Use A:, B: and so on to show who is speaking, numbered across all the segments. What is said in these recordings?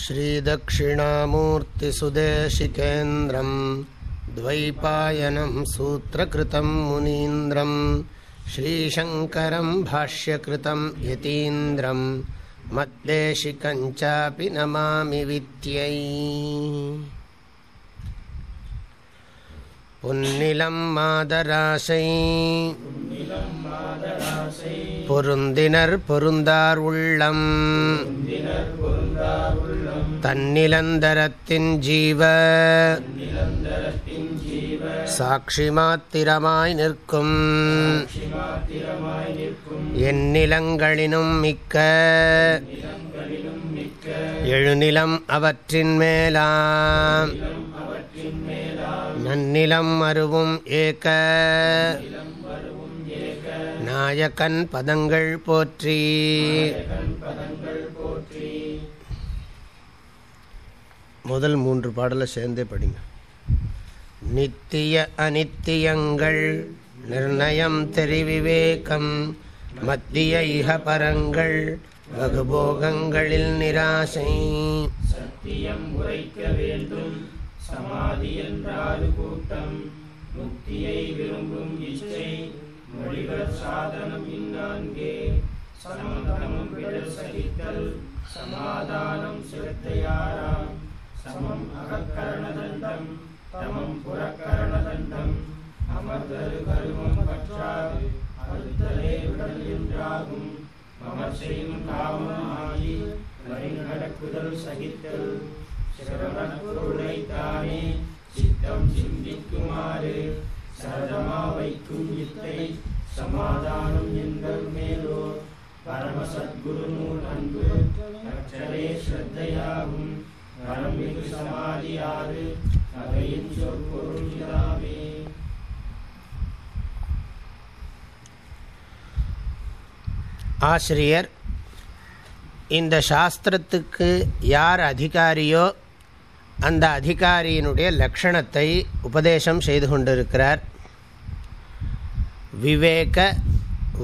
A: श्रीदक्षिणामूर्तिसुदेशिकेन्द्रम् द्वैपायनं सूत्रकृतं मुनीन्द्रं श्रीशङ्करं भाष्यकृतं यतीन्द्रं मद्देशिकञ्चापि नमामि वित्यै புன்னிலம் மாதராசை பொருந்தினர் பொருந்தார் உள்ளம் தன்னிலந்தரத்தின் ஜீவ. சாட்சி மாத்திரமாய் நிற்கும். எந்நிலங்களினும் மிக்க. எழுநிலம் அவற்றின் மேலாம். நன்னிலம் அருவும் ஏக. நாயக்கன் பதங்கள் போற்றி. முதல் மூன்று பாடலை சேர்ந்தே படிங்க. நித்திய அனித்தியங்கள் நிர்ணயம் தெரிவிவேகம் மத்திய இக பரங்கள் வகுபோகங்களில் நிராசை.
B: சத்தியம் உரைக்க வேண்டும் சமாதி என்றாறு கூட்டம் முக்தியை விரும்பும் இச்சை மொழிகள் சாதனம் இந்நான்கே. சமந்தமும் விடல் சகித்தல் சமாதானம் செலுத்தையாராம் சமம் அகக்கரணதண்டம் தமம் புறக்கரணதண்டம் அமர்தரு கருமம் பற்றாது அறுத்தலே உடல் என்றாகும். மமசையும் காமம் ஆகி வரிநடக்குதல் சகித்தல். சிரவணப்பொருளை தானே சித்தம் சிந்திக்குமாறு. சரதமா வைக்கும் இத்தை சமாதானம் என்பர் மேலோ. பரமசத்குரு நூல் அன்பு அச்சரே ஸ்ரத்தையாகும். சமாதியாறு அவையின் சொற்பொருள்
A: ஆசிரியர் இந்த சாஸ்திரத்துக்கு யார் அதிகாரியோ அந்த அதிகாரியினுடைய லக்ஷணத்தை உபதேசம் செய்து கொண்டிருக்கிறார். விவேக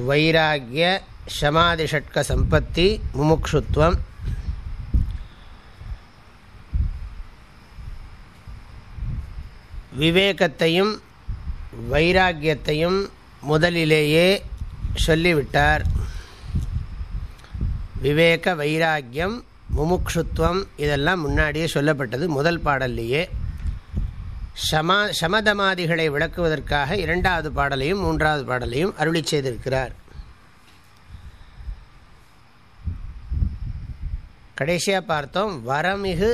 A: வைராகிய சமாதிஷட்க சம்பத்தி முமுக்ஷுத்வம் விவேகத்தையும் வைராக்கியத்தையும் முதலிலேயே சொல்லிவிட்டார். விவேக வைராக்கியம் முமுக்ஷுத்வம் இதெல்லாம் முன்னாடியே சொல்லப்பட்டது முதல் பாடல்லையே. சமா சமதமாதிகளை விளக்குவதற்காக இரண்டாவது பாடலையும் மூன்றாவது பாடலையும் அருளி செய்திருக்கிறார். கடைசியாக பார்த்தோம் வரமிகு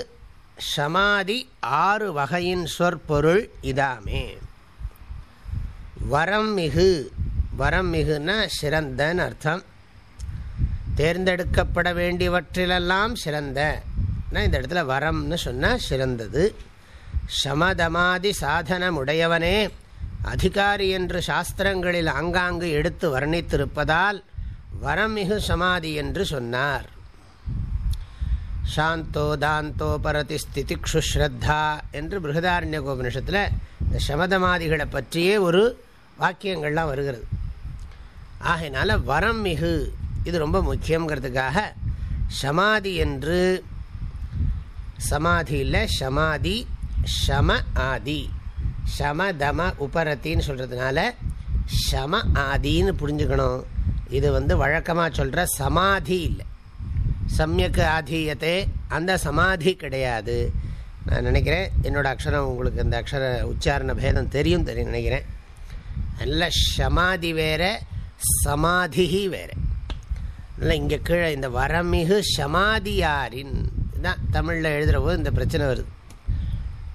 A: சமாதி ஆறு வகையின் சொற்பொருள் இதாமே. வரம் மிகு வரம் மிகுன்னா சிறந்தன்னு அர்த்தம். தேர்ந்தெடுக்கப்பட வேண்டியவற்றிலெல்லாம் சிறந்த. இந்த இடத்துல வரம்னு சொன்னால் சிறந்தது. சமதமாதி சாதனமுடையவனே அதிகாரி என்று சாஸ்திரங்களில் ஆங்காங்கு எடுத்து வர்ணித்திருப்பதால் வரமிகு சமாதி என்று சொன்னார். சாந்தோ தாந்தோ பரதி ஸ்திதிக்ஷு ஸ்ரத்தா என்று பிருகதாரண்ய கோபனிஷத்தில் இந்த சமதமாதிகளை பற்றியே ஒரு வாக்கியங்கள்லாம் வருகிறது ஆகையினால வரம் மிகு இது ரொம்ப முக்கியங்கிறதுக்காக சமாதி என்று சமாதியில் சமாதி ஷம ஆதி ஷம தம உபரத்தின்னு சொல்கிறதுனால ஷம ஆதின்னு புரிஞ்சுக்கணும் இது வந்து வழக்கமாக சொல்கிற சமாதி இல்லை சமயக்கு ஆதீயத்தை அந்த சமாதி கிடையாது. நான் நினைக்கிறேன் என்னோடய அக்ஷரம் உங்களுக்கு இந்த அக்ஷர உச்சாரண பேதம் தெரியும் தெரியும் நினைக்கிறேன். நல்ல சமாதி வேறு சமாதி வேறு. இல்லை இங்கே கீழே இந்த வரமிகு சமாதியாரின் தான் தமிழில் எழுதுகிற போது இந்த பிரச்சனை வருது.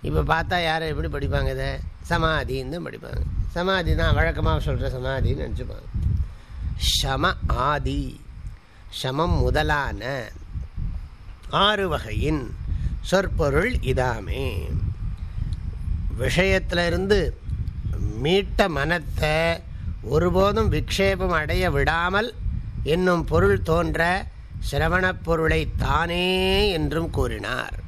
A: இப்போ பார்த்தா யார் எப்படி படிப்பாங்க இதை? சமாதின்னு தான் படிப்பாங்க. சமாதி தான் வழக்கமாக சொல்கிற சமாதின்னு நினச்சிப்பாங்க. ஷம ஆதி. சமம் முதலான ஆறு வகையின் சொற்பொருள் இதாமே. விஷயத்திலிருந்து மீட்ட மனத்தை ஒருபோதும் விக்ஷேபம் அடைய விடாமல் என்னும் பொருள் தோன்ற சிரவணப் பொருளை தானே என்றும் கூறினார்.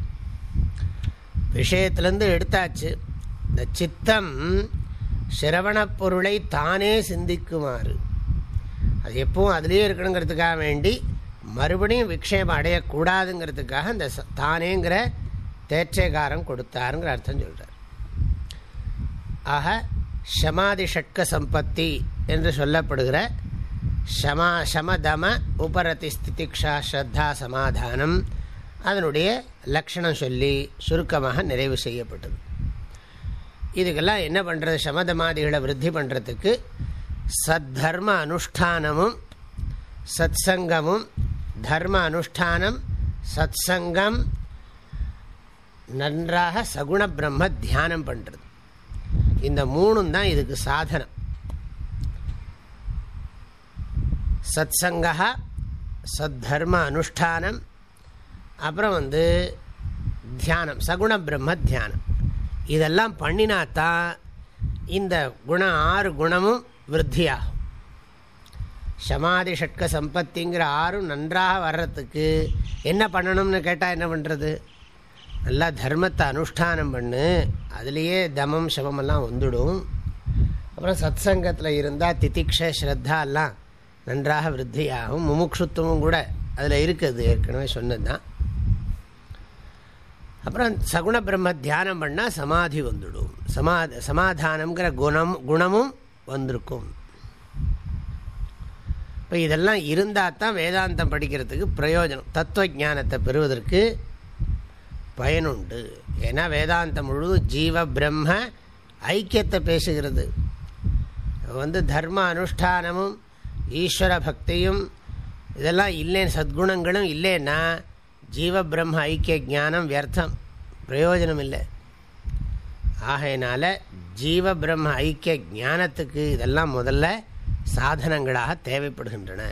A: விஷயத்திலேருந்து எடுத்தாச்சு. இந்த சித்தம் சிரவணப் பொருளை தானே சிந்திக்குமாறு. அது எப்பவும் அதுலேயே இருக்கணுங்கிறதுக்காக வேண்டி மறுபடியும் விக்ஷேபம் அடையக்கூடாதுங்கிறதுக்காக இந்த தானேங்கிற தேர்ச்சைகாரம் கொடுத்தாருங்கிற அர்த்தம் சொல்கிறார் ஆக ஷமாதி ஷட்க சம்பத்தி என்று சொல்லப்படுகிற ஷமா ஷமதம உபரதி ஸ்திதிக்ஷா ஸ்ரத்தா சமாதானம் அதனுடைய லக்ஷணம் சொல்லி சுருக்கமாக நிறைவு செய்யப்பட்டது. இதுக்கெல்லாம் என்ன பண்ணுறது சமதமாதிகளை விருத்தி பண்ணுறதுக்கு சத்தர்ம அனுஷ்டானமும் சத் சங்கமும் தர்ம அனுஷ்டானம் சத் சங்கம் நன்றாக சகுண பிரம்ம தியானம் பண்ணுறது இந்த மூணும் தான் இதுக்கு சாதனம். சத் சங்கா சத்தர்ம அனுஷ்டானம் அப்புறம் வந்து தியானம் சகுண பிரம்ம தியானம். இதெல்லாம் பண்ணினாத்தான் இந்த குணம் ஆறு குணமும் விருத்தியாகும் சமாதி ஷட்க சம்பத்திங்கிற ஆறும் நன்றாக வர்றதுக்கு என்ன பண்ணணும்னு கேட்டால் என்ன பண்ணுறது நல்லா தர்மத்தை அனுஷ்டானம் பண்ணு அதுலேயே தமம் சமமெல்லாம் வந்துடும். அப்புறம் சத் சங்கத்தில் இருந்தால் திதிக்ஷ ஸ்ரத்தா எல்லாம் நன்றாக விருத்தியாகும். முமுட்சுத்துவமும் கூட அதில் இருக்குது ஏற்கனவே சொன்னது தான் அப்புறம் சகுண பிரம்ம தியானம் பண்ணால் சமாதி வந்துடும். சமா சமாதானங்கிற குணம் குணமும் வந்திருக்கும். இப்போ இதெல்லாம் இருந்தால் தான் வேதாந்தம் படிக்கிறதுக்கு பிரயோஜனம். தத்துவ ஞானத்தை பெறுவதற்கு பயனுண்டு. ஏன்னா வேதாந்தம் முழுவதும் ஜீவ பிரம்ம ஐக்கியத்தை பேசுகிறது. வந்து தர்ம அனுஷ்டானமும் ஈஸ்வர பக்தியும் இதெல்லாம் இல்லைன்னு சத்குணங்களும் இல்லைன்னா ஜீவ பிரம்ம ஐக்கிய ஜானம் வியர்த்தம். பிரயோஜனம் இல்லை ஆகையினால ஜீவ பிரம்ம ஐக்கிய ஞானத்துக்கு இதெல்லாம் முதல்ல சாதனங்களாக தேவைப்படுகின்றன.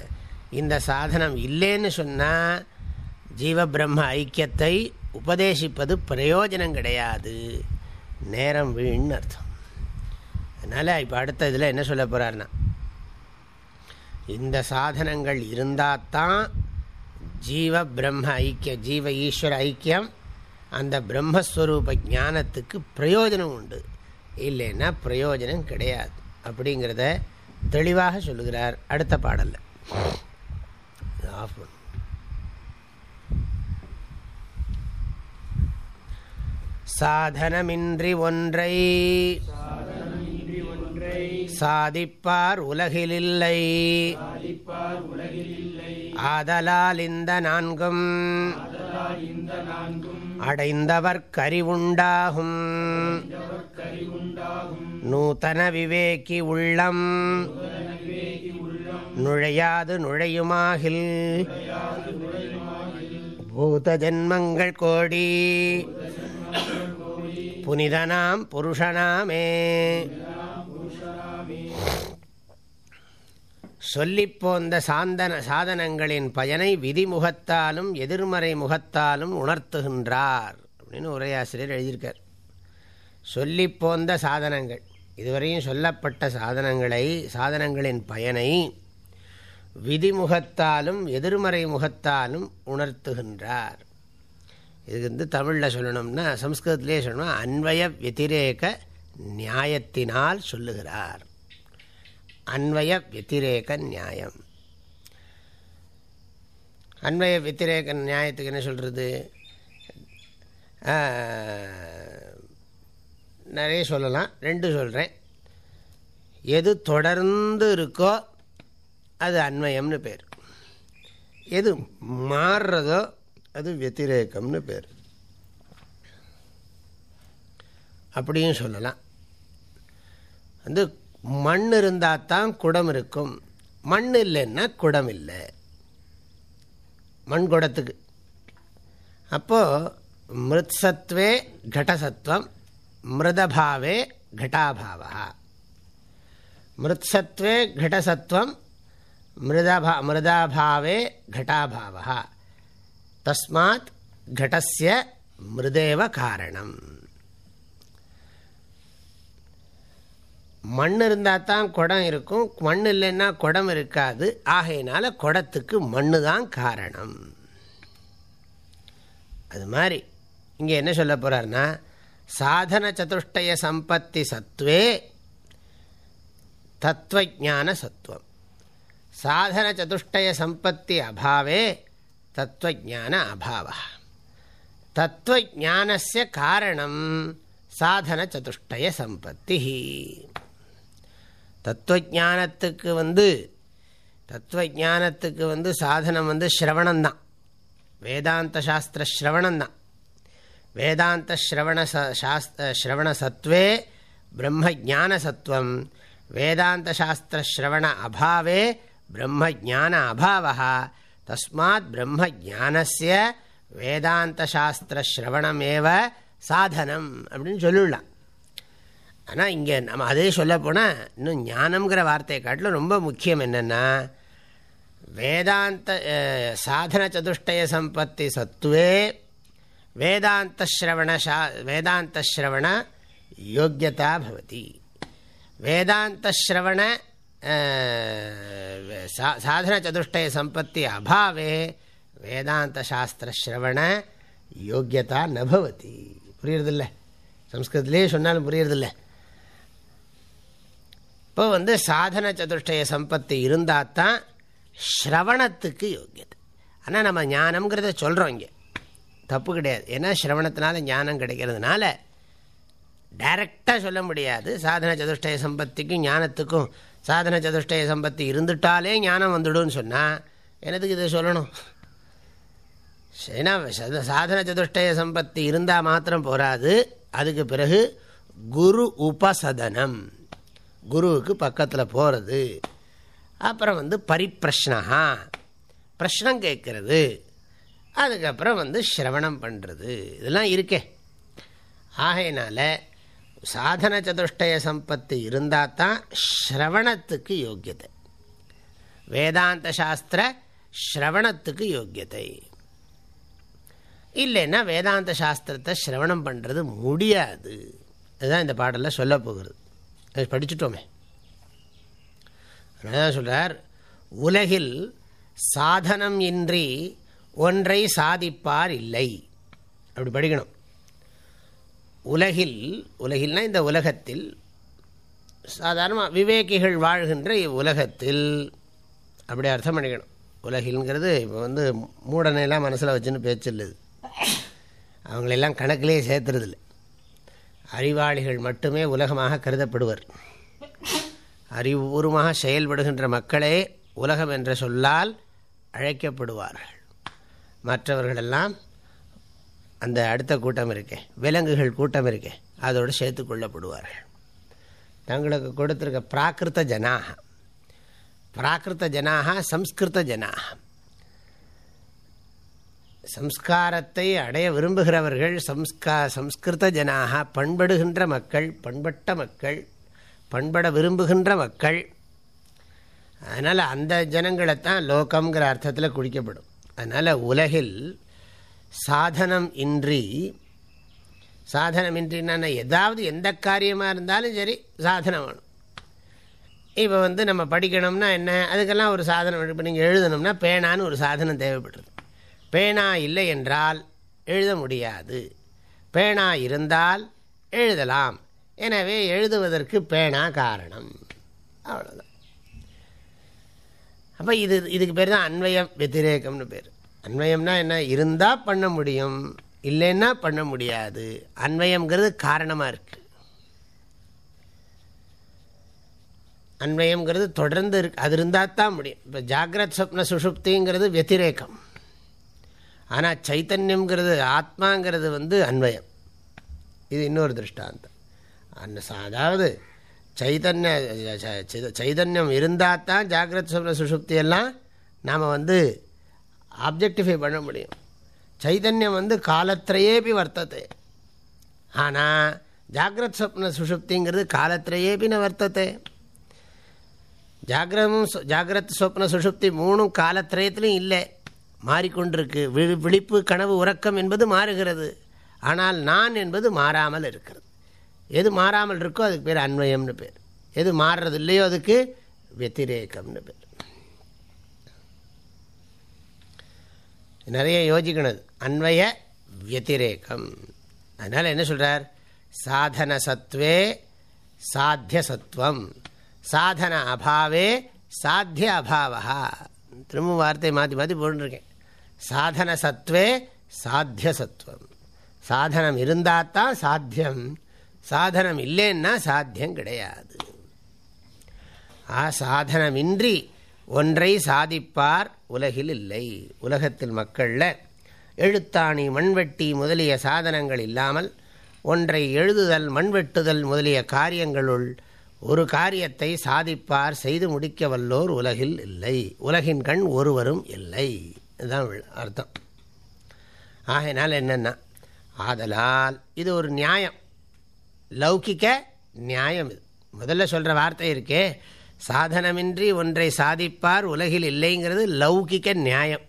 A: இந்த சாதனம் இல்லைன்னு சொன்னால் ஜீவ பிரம்ம ஐக்கியத்தை உபதேசிப்பது பிரயோஜனம் கிடையாது. நேரம் வீண் அர்த்தம். அதனால் இப்போ அடுத்த இதில் என்ன சொல்ல போகிறாருன்னா இந்த சாதனங்கள் இருந்தால் தான் ஜீவ பிரம்ம ஐக்கிய ஜீவ ஈஸ்வர ஐக்கியம் அந்த பிரம்மஸ்வரூப ஞானத்துக்கு பிரயோஜனம் உண்டு. இல்லைன்னா பிரயோஜனம் கிடையாது. அப்படிங்கிறத தெளிவாக சொல்லுகிறார் அடுத்த பாடலில். சாதனமின்றி ஒன்றை சாதிப்பார் உலகிலில்லை. ஆதலால் இந்த நான்கும் அடைந்தவர் கறிவுண்டாகும் நூத்தன விவேகி உள்ளம். நுழையாது நுழையுமாகில். பூத ஜென்மங்கள் கோடி. புனிதனாம் புருஷனாமே. சொல்லிப்போந்த சாந்தன சாதனங்களின் பயனை விதிமுகத்தாலும் எதிர்மறை முகத்தாலும் உணர்த்துகின்றார் அப்படின்னு உரையாசிரியர் எழுதியிருக்கார். சொல்லிப்போந்த சாதனங்கள் இதுவரையும் சொல்லப்பட்ட சாதனங்களை சாதனங்களின் பயனை விதிமுகத்தாலும் எதிர்மறை முகத்தாலும் உணர்த்துகின்றார். இது வந்து தமிழில் சொல்லணும்னா சம்ஸ்கிருதத்திலே சொல்லணும் அன்வய வத்திரேக நியாயத்தினால் சொல்லுகிறார். அன்வய வத்திரேக நியாயம். அன்வய வத்திரேக நியாயத்துக்கு என்ன சொல்கிறது நிறைய சொல்லலாம். ரெண்டு சொல்கிறேன் எது தொடர்ந்து இருக்கோ அது அன்வயம்னு பேர். எது மாறுறதோ அது வத்திரேக்கம்னு பேர். அப்படியும் சொல்லலாம். வந்து மண் இருந்தால் தான் குடம் இருக்கும். மண் இல்லைன்னா குடம் இல்லை. மண் குடத்துக்கு. அப்போது மிருத்சத்வே கடசத்துவம் மிருதபாவே கட்டாபாவா. மிருத்சத்வே கடசத்துவம் மிருதபா மிருதாபாவே கட்டாபாவா. தஸ்மாத் கடசிய மிருதேவ காரணம். மண் இருந்தால் தான் குடம் இருக்கும். மண் இல்லைன்னா குடம் இருக்காது. ஆகையினால குடத்துக்கு மண்ணு தான் காரணம். அது மாதிரி இங்கே என்ன சொல்ல போகிறாருன்னா சாதன சதுஷ்டய சம்பத்தி சத்வே தத்துவஜான சத்துவம். சாதன சதுஷ்டய சம்பத்தி அபாவே தத்துவஜான அபாவ. தத்துவஜானஸ்ய காரணம் சாதன சதுஷ்டய சம்பத்தி தத்துவஜானத்துக்கு வந்து தத்துவஜானத்துக்கு வந்து சாதனம் வந்து ஸ்ரவணந்தான் வேதாந்த சாஸ்திர ஸ்ரவணந்தான் வேதாந்த ஸ்ரவண சாஸ்திர ஸ்ரவண சத்வே பிரம்ம ஜான சத்வம். வேதாந்த சாஸ்திர ஸ்ரவண அபாவே பிரம்ம ஜான அபாவா தஸ்மாத் பிரம்ம ஜானசிய வேதாந்த சாஸ்திர ஸ்ரவணமேவ சாதனம் அப்படின்னு சொல்லிடலாம் ஆனால் இங்கே நம்ம அதே சொல்லப்போனால் இன்னும் ஞானம்ங்கிற வார்த்தையை காட்டிலும் ரொம்ப முக்கியம் என்னென்னா வேதாந்த சாதன சதுஷ்டய சம்பத்தி சத்துவே வேதாந்த ஸ்ரவண சா வேதாந்த ஸ்ரவண யோக்கியதா பவதி. வேதாந்த ஸ்ரவண சாதன சதுஷ்டய சம்பத்தி அபாவே வேதாந்த சாஸ்திர ஸ்ரவண யோக்கியதா நபவதி புரியுறதில்ல? சம்ஸ்கிருதத்திலே சொன்னாலும் புரியுறதில்ல? இப்போ வந்து சாதன சதுஷ்டய சம்பத்தி இருந்தால் தான் ஸ்ரவணத்துக்கு யோக்கியது. ஆனால் நம்ம ஞானம்ங்கிறத சொல்கிறோம் இங்கே. தப்பு கிடையாது. ஏன்னா ஸ்ரவணத்தினால ஞானம் கிடைக்கிறதுனால டைரக்டாக சொல்ல முடியாது. சாதன சதுஷ்டய சம்பத்திக்கும் ஞானத்துக்கும் சாதன சதுஷ்டய சம்பத்தி இருந்துட்டாலே ஞானம் வந்துடும் சொன்னால் எனத்துக்கு இதை சொல்லணும்? ஏன்னா சாதன சதுஷ்டய சம்பத்தி இருந்தால் மாத்திரம் போராது. அதுக்கு பிறகு குரு உபசதனம். குருவுக்கு பக்கத்தில் போகிறது அப்புறம் வந்து பரிப்பிரஷ்னஹா. பிரஷ்னம் கேட்கறது. அதுக்கப்புறம் வந்து சிரவணம் பண்ணுறது இதெல்லாம் இருக்கே. ஆகையினால சாதன சதுஷ்டய சம்பத்து இருந்தால் தான் ஸ்ரவணத்துக்கு யோக்கியத்தை. வேதாந்த சாஸ்திர ஸ்ரவணத்துக்கு யோக்கியத்தை. இல்லைன்னா வேதாந்த சாஸ்திரத்தை ஸ்ரவணம் பண்ணுறது முடியாது. அதுதான் இந்த பாடலில் சொல்ல போகிறது. அது படிச்சுட்டோமே. அதான் சொல்கிறார் உலகில் சாதனம் இன்றி ஒன்றை சாதிப்பார் இல்லை. அப்படி படிக்கணும். உலகில் உலகில்னா இந்த உலகத்தில் சாதாரணமாக விவேகிகள் வாழ்கின்ற இவ்வுலகத்தில். அப்படி அர்த்தம் பண்ணிக்கணும். உலகில்ங்கிறது இப்போ வந்து மூடனையெல்லாம் மனசில் வச்சுன்னு பேச்சில்லுது அவங்களெல்லாம் கணக்கிலே சேர்த்துறதில்லை. அறிவாளிகள் மட்டுமே உலகமாக கருதப்படுவர். அறிவுபூர்வமாக செயல்படுகின்ற மக்களே உலகம் என்ற சொல்லால் அழைக்கப்படுவார்கள். மற்றவர்களெல்லாம் அந்த அடுத்த கூட்டம் இருக்கே விலங்குகள் கூட்டம் இருக்கே அதோடு சேர்த்து கொள்ளப்படுவார்கள். தங்களுக்கு கொடுத்துருக்க பிராகிருத்த ஜனாக பிராகிருத்த ஜனாக சம்ஸ்கிருத ஜனாக சம்ஸ்காரத்தை அடைய விரும்புகிறவர்கள் சம்ஸ்கா சம்ஸ்கிருத ஜனாக பண்படுகின்ற மக்கள் பண்பட்ட மக்கள் பண்பட விரும்புகின்ற மக்கள். அதனால் அந்த ஜனங்களைத்தான் லோகம்ங்கிற அர்த்தத்தில் குடிக்கப்படும். அதனால் உலகில் சாதனம் இன்றி சாதனம் இன்றின்னா ஏதாவது எந்த காரியமாக இருந்தாலும் சரி சாதனம் வேணும். இப்போ வந்து நம்ம படிக்கணும்னா என்ன? அதுக்கெல்லாம் ஒரு சாதனம் இப்போ நீங்கள் எழுதணும்னா பேனான்னு ஒரு சாதனம் தேவைப்படுறது. பேனா இல்லை என்றால் எழுத முடியாது. பேனா இருந்தால் எழுதலாம். எனவே எழுதுவதற்கு பேனா காரணம். அவ்வளோதான் அப்போ இது இதுக்கு பேர் தான் அன்வயம் வெத்திரேகம்னு பேர். அன்வயம்னா என்ன? இருந்தால் பண்ண முடியும். இல்லைன்னா பண்ண முடியாது. அன்வயம்ங்கிறது காரணமாக இருக்குது அன்வயம்ங்கிறது தொடர்ந்து இருக்கு. அது இருந்தால் தான் முடியும். இப்போ ஜாகிரத் சொப்ன சுஷுப்திங்கிறது வெத்திரேக்கம் ஆனால் சைத்தன்யங்கிறது ஆத்மாங்கிறது வந்து அன்வயம். இது இன்னொரு திருஷ்டாந்தம். அந்த அதாவது சைதன்ய சைதன்யம் இருந்தால் தான் ஜாகிரத் சொப்ன சுஷுப்தியெல்லாம் நாம் வந்து ஆப்ஜெக்டிஃபை பண்ண முடியும். சைதன்யம் வந்து காலத்திரையேபி வர்த்தது. ஆனால் ஜாகிரத் சொப்ன சுஷுப்திங்கிறது காலத்திரையேபி ந வர்த்தத்தை ஜாகிரமும் ஜாகிரத் சொப்ன சுஷுப்தி மூணும் காலத்திரயத்துலையும் இல்லை. மாறிக்கொண்டிருக்கு. விழிப்பு கனவு உறக்கம் என்பது மாறுகிறது. ஆனால் நான் என்பது மாறாமல் இருக்கிறது. எது மாறாமல் இருக்கோ அதுக்கு பேர் அன்வயம்னு பேர். எது மாறுறது இல்லையோ அதுக்கு வெத்திரேக்கம்னு பேர். நிறைய யோசிக்கணும் அன்வய வத்திரேக்கம் அதனால் என்ன சொல்கிறார் சாதன சத்வே சாத்திய சத்துவம் சாதன அபாவே சாத்திய அபாவா திரும்ப வார்த்தை மாற்றி மாற்றி போட்டுருக்கேன் சாதன சத்வே சாத்திய சத்துவம் சாதனம் இருந்தால் தான் சாத்தியம். சாதனம் இல்லைன்னா சாத்தியம் கிடையாது. ஆ சாதனமின்றி ஒன்றை சாதிப்பார் உலகில் இல்லை. உலகத்தில் மக்களில் எழுத்தாணி மண்வெட்டி முதலிய சாதனங்கள் இல்லாமல் ஒன்றை எழுதுதல் மண்வெட்டுதல் முதலிய காரியங்களுள் ஒரு காரியத்தை சாதிப்பார் செய்து முடிக்க வல்லோர் உலகில் இல்லை. உலகின் கண் ஒருவரும் இல்லை. இதுதான் அர்த்தம். ஆகையினால் என்னென்னா ஆதலால் இது ஒரு நியாயம். லௌகிக்க நியாயம் இது. முதல்ல சொல்கிற வார்த்தை இருக்கே சாதனமின்றி ஒன்றை சாதிப்பார் உலகில் இல்லைங்கிறது லௌகிக்க நியாயம்.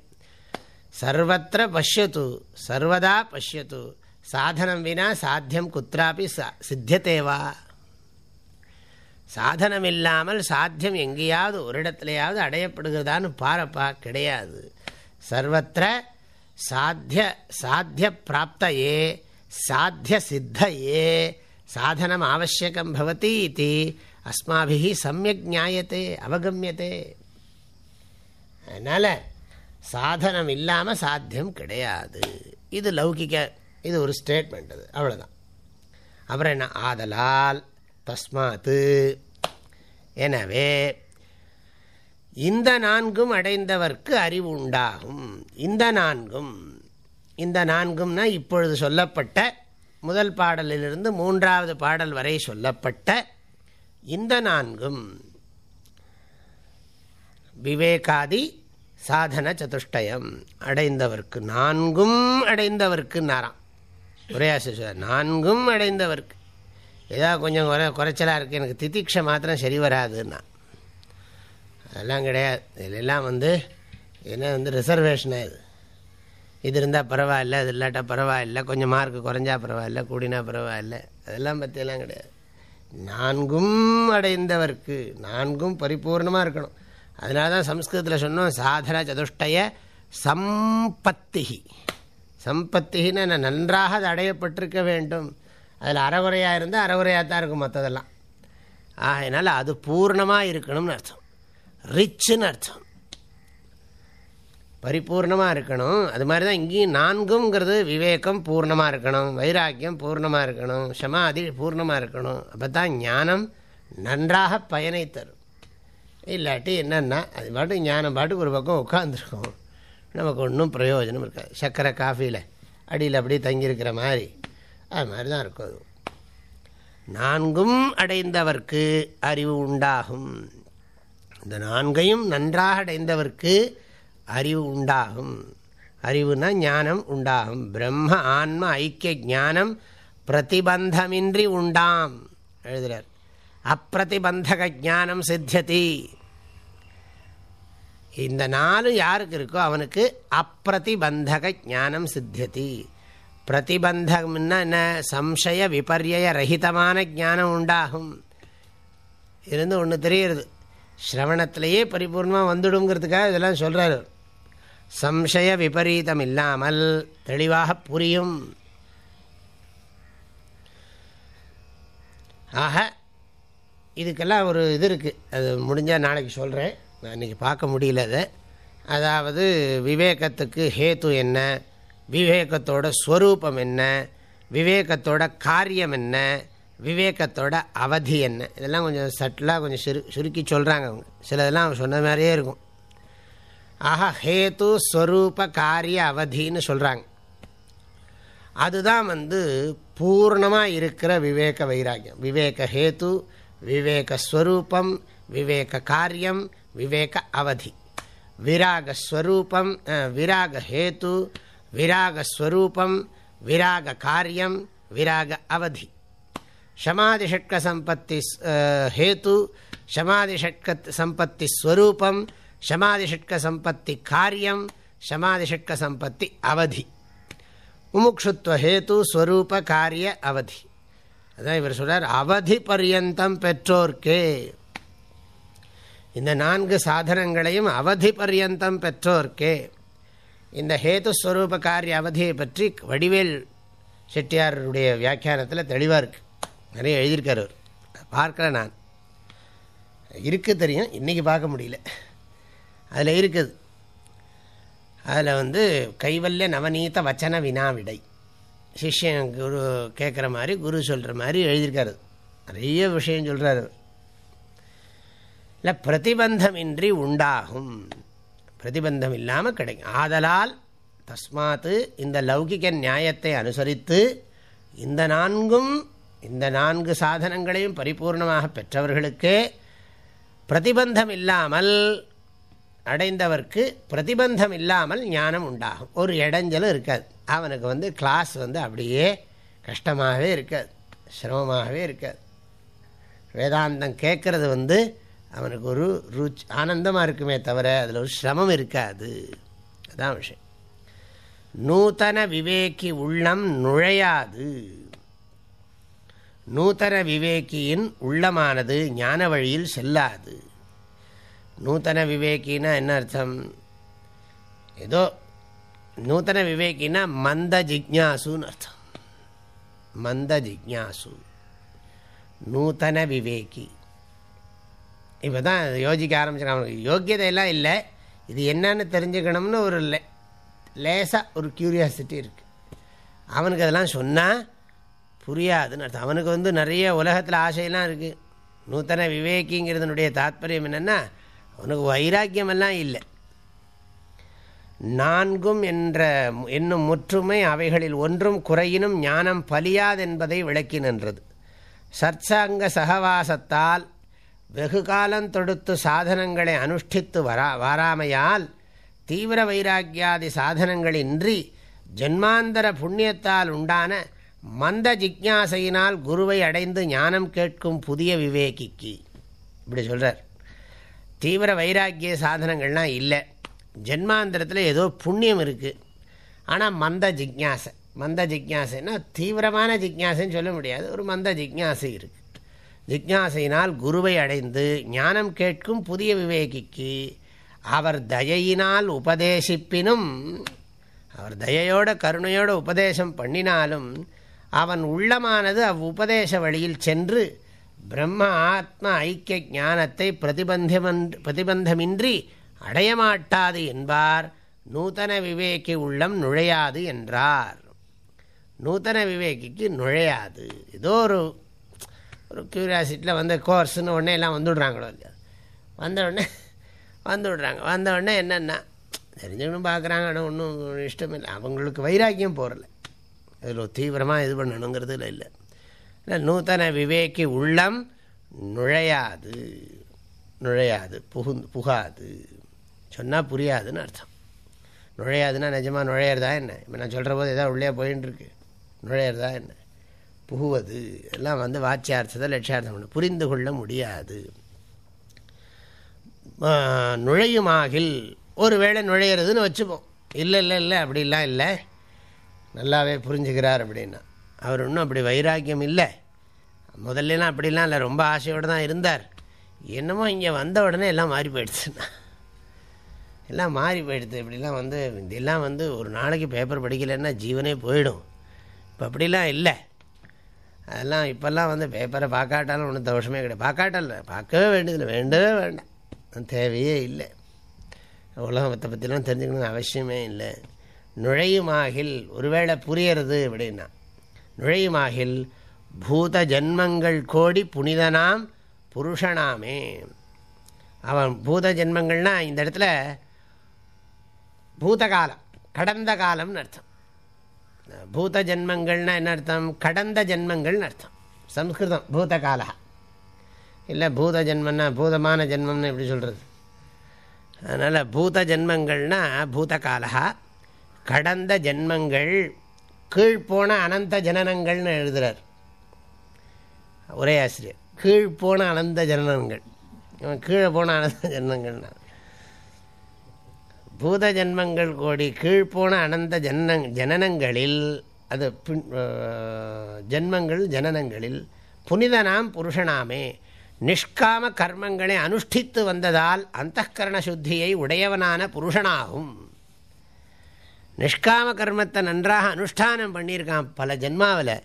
A: சர்வத்திர பஷ்யத்து சர்வதா பஷ்யத்து. சாதனம் வினா சாத்தியம் குத்ராப்பி சித்தியத்தேவா. சாதனம் இல்லாமல் சாத்தியம் எங்கேயாவது ஒரு இடத்துலையாவது அடையப்படுகிறதான்னு பாரப்பா கிடையாது. சர்வத்திர சாத்திய சாத்திய பிராப்தையே சாத்திய சித்தையே சாதனம் ஆவசியகம் பவதி இது அஸ்மாபிகி சமயக் நியாயத்தே அவகமியத்தே அதனால் சாதனம் இல்லாமல் சாத்தியம் கிடையாது. இது லௌகிக இது ஒரு ஸ்டேட்மெண்ட் அது அவ்வளோதான் அப்புறம் என்ன? ஆதலால் தஸ்மாத்து எனவே இந்த நான்கும் அடைந்தவர்க்கு அறிவு உண்டாகும் இந்த நான்கும் இந்த நான்கும்னா இப்பொழுது சொல்லப்பட்ட முதல் பாடலிலிருந்து மூன்றாவது பாடல் வரை சொல்லப்பட்ட இந்த நான்கும். விவேகாதி சாதன சதுஷ்டயம். அடைந்தவர்க்கு நான்கும் அடைந்தவர்க்கு நாராம் உரையாசிரியர் நான்கும் அடைந்தவர்க்கு. ஏதாவது கொஞ்சம் குறை குறைச்சலாக இருக்குது எனக்கு திதிக்ஷை மாத்திரம் சரி வராதுன்னா. அதெல்லாம் கிடையாது. இதிலெல்லாம் வந்து என்ன வந்து ரிசர்வேஷனே இது. இது இருந்தால் பரவாயில்ல இது இல்லாட்டா பரவாயில்ல கொஞ்சம் மார்க் குறைஞ்சா பரவாயில்ல கூடினா பரவாயில்ல. அதெல்லாம் பற்றியெல்லாம் கிடையாது. நான்கும் அடைந்தவர்க்கு நான்கும் பரிபூர்ணமாக இருக்கணும். அதனால தான் சம்ஸ்கிருதத்தில் சொன்னோம் சாதன சதுஷ்டய சம்பத்தி சம்பத்தின்னு நன்றாக அது அடையப்பட்டிருக்க வேண்டும். அதில் அறகுறையாக இருந்தால் அறகுறையாக தான் இருக்கும் மற்றதெல்லாம் ஆகையினால அது பூர்ணமாக இருக்கணும்னு அர்த்தம். ரிச்சுன்னு அர்த்தம். பரிபூர்ணமாக இருக்கணும். அது மாதிரி தான் இங்கேயும் நான்குங்கிறது விவேகம் பூர்ணமாக இருக்கணும். வைராக்கியம் பூர்ணமாக இருக்கணும். சமாதி பூர்ணமாக இருக்கணும். அப்போ தான் ஞானம் நன்றாக பயனை தரும். இல்லாட்டி என்னென்னா அது பாட்டு ஞானம் பாட்டுக்கு ஒரு பக்கம் உட்காந்துருக்கோம் நமக்கு ஒன்றும் பிரயோஜனம் இருக்காது. சர்க்கரை காஃபியில் அடியில் அப்படியே தங்கியிருக்கிற மாதிரி. அது மாதிரி தான் இருக்கும். அது நான்கும் அடைந்தவர்க்கு அறிவு உண்டாகும். இந்த நான்கையும் நன்றாக அடைந்தவர்க்கு அறிவு உண்டாகும். அறிவுனா ஞானம் உண்டாகும். பிரம்ம ஆன்ம ஐக்கிய ஞானம் பிரதிபந்தமின்றி உண்டாம் எழுதுகிறார் அப்பிரதிபந்தக ஜானம் சித்தியதி. இந்த நாலு யாருக்கு இருக்கோ அவனுக்கு அப்பிரதிபந்தக ஜானம் சித்தியதி. பிரதிபந்தம்னா என்ன? சம்சய விபர்ய ரஹிதமான ஜானம் உண்டாகும். இருந்து ஒன்று தெரியுது ஸ்ரவணத்திலேயே பரிபூர்ணமாக வந்துடுங்கிறதுக்காக இதெல்லாம் சொல்கிறாரு சம்சய விபரீதம் இல்லாமல் தெளிவாக புரியும். ஆக இதுக்கெல்லாம் ஒரு இது இருக்குது அது முடிஞ்சால் நாளைக்கு சொல்கிறேன் நான் இன்றைக்கி பார்க்க முடியல அதை. அதாவது விவேகத்துக்கு ஹேத்து என்ன? விவேகத்தோட ஸ்வரூபம் என்ன? விவேகத்தோட காரியம் என்ன? விவேகத்தோட அவதி என்ன? இதெல்லாம் கொஞ்சம் சட்டிலாக கொஞ்சம் சுரு சுருக்கி சொல்கிறாங்க அவங்க. சிலதெல்லாம் அவங்க சொன்ன மாதிரியே இருக்கும். ஆஹா ஹேத்து ஸ்வரூப காரிய அவதின்னு சொல்கிறாங்க அதுதான் வந்து பூர்ணமாக இருக்கிற விவேக வைராக்கியம். விவேக ஹேத்து விவேகஸ்வரூபம் விவேக காரியம் விவேக அவதி. விராகஸ்வரூபம் விராக ஹேத்து விராகஸ்வரூபம் விராக காரியம் விராக அவதி. ஷமாதிஷட்க சம்பத்தி ஹேத்து ஷமாதிஷட்க சம்பத்தி ஸ்வரூபம் ஷமாதிஷட்க சம்பத்தி காரியம் ஷமாதிஷட்க சம்பத்தி அவதி. முமுக்ஷுத்வ ஹேத்து ஸ்வரூப காரிய அவதி. அதான் இவர் சொல்றார் அவதி பர்யந்தம் பெற்றோர்க்கே. இந்த நான்கு சாதனங்களையும் அவதி பர்யந்தம் பெற்றோர்க்கே. இந்த ஹேத்துஸ்வரூப காரிய அவதியை பற்றி வடிவேல் செட்டியாருடைய வியாக்கியானத்தில் தெளிவாக இருக்குது நிறைய எழுதியிருக்கார் அவர். பார்க்கல நான். இருக்குது தெரியும். இன்றைக்கி பார்க்க முடியல. அதில் இருக்குது. அதில் வந்து கைவல்ய நவநீத வச்சன வினாவிடை சிஷ்யன் குரு கேட்குற மாதிரி குரு சொல்கிற மாதிரி எழுதியிருக்காரு. நிறைய விஷயம் சொல்கிறாரு இல்லை பிரதிபந்தமின்றி உண்டாகும். பிரதிபந்தம் இல்லாமல் கிடைக்கும். ஆதலால் தஸ்மாத்து இந்த லௌகிக நியாயத்தை அனுசரித்து இந்த நான்கும் இந்த நான்கு சாதனங்களையும் பரிபூர்ணமாக பெற்றவர்களுக்கே பிரதிபந்தம் இல்லாமல் அடைந்தவர்க்கு பிரதிபந்தம் இல்லாமல் ஞானம் உண்டாகும். ஒரு இடைஞ்சலும் இருக்காது. அவனுக்கு வந்து கிளாஸ் வந்து அப்படியே கஷ்டமாகவே இருக்காது. சிரமமாகவே இருக்காது. வேதாந்தம் கேட்குறது வந்து அவனுக்கு ஒரு ருச் ஆனந்தமாக இருக்குமே தவிர அதில் ஒரு சிரமம் இருக்காது. அதுதான் விஷயம். நூத்தன விவேக்கி உள்ளம் நுழையாது. நூத்தன விவேக்கியின் உள்ளமானது ஞான வழியில் செல்லாது. நூத்தன விவேக்கின்னா என்ன அர்த்தம்? ஏதோ நூத்தன விவேக்கின்னா மந்த ஜிக்யாசுன்னு அர்த்தம். மந்த ஜிக்யாசு நூத்தன விவேக்கி. இப்போ தான் யோசிக்க ஆரம்பிச்சிருக்காங்க. அவனுக்கு யோக்கியதையெல்லாம் இல்லை. இது என்னன்னு தெரிஞ்சுக்கணும்னு ஒரு லே லேசாக ஒரு க்யூரியாசிட்டி இருக்குது அவனுக்கு அதெல்லாம் சொன்னால் புரியாதுன்னு அர்த்தம். அவனுக்கு வந்து நிறைய உலகத்தில் ஆசையெல்லாம் இருக்குது நூத்தன விவேக்கிங்கிறதுனுடைய தாத்பரியம் என்னென்னா அவனுக்கு வைராக்கியமெல்லாம் இல்லை. நான்கும் என்ற என்னும் முற்றுமை அவைகளில் ஒன்றும் குறையினும் ஞானம் பலியாதென்பதை விளக்கி நின்றது. சற்சாங்க சகவாசத்தால் வெகு காலம் தொடுத்து சாதனங்களை அனுஷ்டித்து வரா வாராமையால் தீவிர வைராக்கியாதி சாதனங்களின்றி ஜென்மாந்தர புண்ணியத்தால் உண்டான மந்த ஜிக்யாசையினால் குருவை அடைந்து ஞானம் கேட்கும் புதிய விவேகிக்கு. இப்படி சொல்கிறார் தீவிர வைராக்கிய சாதனங்கள்லாம் இல்லை. ஜென்மாந்திரத்தில் ஏதோ புண்ணியம் இருக்குது ஆனால் மந்த ஜிக்யாசை. மந்த ஜிக்யாசைன்னா தீவிரமான ஜிக்யாசைன்னு சொல்ல முடியாது. ஒரு மந்த ஜிக்யாசை இருக்குது ஜிக்யாசையினால் குருவை அடைந்து ஞானம் கேட்கும் புதிய விவேகிக்கு அவர் தயையினால் உபதேசிப்பினும் அவர் தயையோட கருணையோட உபதேசம் பண்ணினாலும் அவன் உள்ளமானது அவ்வுபதேச வழியில் சென்று பிரம்ம ஆத்ம ஐக்கிய ஞானத்தை பிரதிபந்தமன் பிரதிபந்தமின்றி அடையமாட்டாது என்பார். நூதன விவேகி உள்ளம் நுழையாது என்றார். நூதன விவேகிக்கு நுழையாது. ஏதோ ஒரு ஒரு கியூரியாசிட்டியில் வந்த கோர்ஸ்னு உடனே எல்லாம் வந்துவிடுறாங்களோ இல்லையா? வந்த உடனே வந்து விடுறாங்க வந்த உடனே என்னென்னா தெரிஞ்சுக்கணும் பார்க்குறாங்க ஆனால் ஒன்றும் இஷ்டம் இல்லை அவங்களுக்கு வைராக்கியம் போகிறல அதில் தீவிரமாக இது பண்ணணுங்கிறதுல இல்லை. இல்லை நூத்தன விவேக்கி உள்ளம் நுழையாது நுழையாது புகு புகாது. சொன்னால் புரியாதுன்னு அர்த்தம். நுழையாதுன்னா நிஜமாக நுழையிறதா என்ன? இப்போ நான் சொல்கிற போது எதாவது உள்ளே போயின்னு இருக்கு நுழையிறதா என்ன? புகுவது. எல்லாம் வந்து வாச்சியார்த்தத்தை லட்சியார்த்தம் பண்ணு. புரிந்து கொள்ள முடியாது. நுழையுமாகில் ஒரு வேளை நுழையிறதுன்னு வச்சுப்போம். இல்லை இல்லை இல்லை அப்படிலாம் இல்லை. நல்லாவே புரிஞ்சுக்கிறார் அப்படின்னா. அவர் இன்னும் அப்படி வைராக்கியம் இல்லை. முதல்லாம் அப்படிலாம் இல்லை. ரொம்ப ஆசையோடு தான் இருந்தார். என்னமோ இங்கே வந்த உடனே எல்லாம் மாறி போயிடுச்சுன்னா எல்லாம் மாறி போயிடுது இப்படிலாம் வந்து இதெல்லாம் வந்து ஒரு நாளைக்கு பேப்பர் படிக்கலைன்னா ஜீவனே போயிடும். இப்போ அப்படிலாம் இல்லை. அதெல்லாம் இப்போல்லாம் வந்து பேப்பரை பார்க்காட்டாலும் ஒன்றும் தோஷமே கிடையாது. பார்க்காட்டால பார்க்கவே வேண்டியதில்லை. வேண்டவே வேண்டாம். தேவையே இல்லை. உலகத்தை பற்றிலாம் தெரிஞ்சுக்கணும்னு அவசியமே இல்லை. நுழையுமாகில் ஒருவேளை புரியறது அப்படின்னா நுழையுமாகில் பூத ஜன்மங்கள் கோடி புனிதனாம் புருஷனாமே. அவன் பூத ஜென்மங்கள்னால் இந்த இடத்துல பூதகாலம் கடந்த காலம்னு அர்த்தம். பூத ஜென்மங்கள்னா என்ன அர்த்தம்? கடந்த ஜென்மங்கள்னு அர்த்தம். சம்ஸ்கிருதம் பூதகாலா இல்லை பூத ஜென்மன்னா பூதமான ஜென்மம்னு எப்படி சொல்கிறது அதனால் பூத ஜென்மங்கள்னா பூதகாலா கடந்த ஜென்மங்கள் கீழ்ப்போன அனந்த ஜனனங்கள்னு எழுதுகிறார் ஒரே ஆசிரியர். கீழ்ப்போன அனந்த ஜனனங்கள். கீழே போன அனந்த ஜன்மங்கள்னா பூத ஜன்மங்கள் கோடி கீழ்ப்போன அனந்த ஜன்ன ஜனனங்களில் அது பின் ஜன்மங்கள் ஜனனங்களில் புனிதனாம் புருஷனாமே நிஷ்காம கர்மங்களை அனுஷ்டித்து வந்ததால் அந்தகரண சுத்தியை உடையவனான புருஷனாகும். நிஷ்காம கர்மத்தை நன்றாக அனுஷ்டானம் பண்ணியிருக்கான் பல ஜென்மாவில்.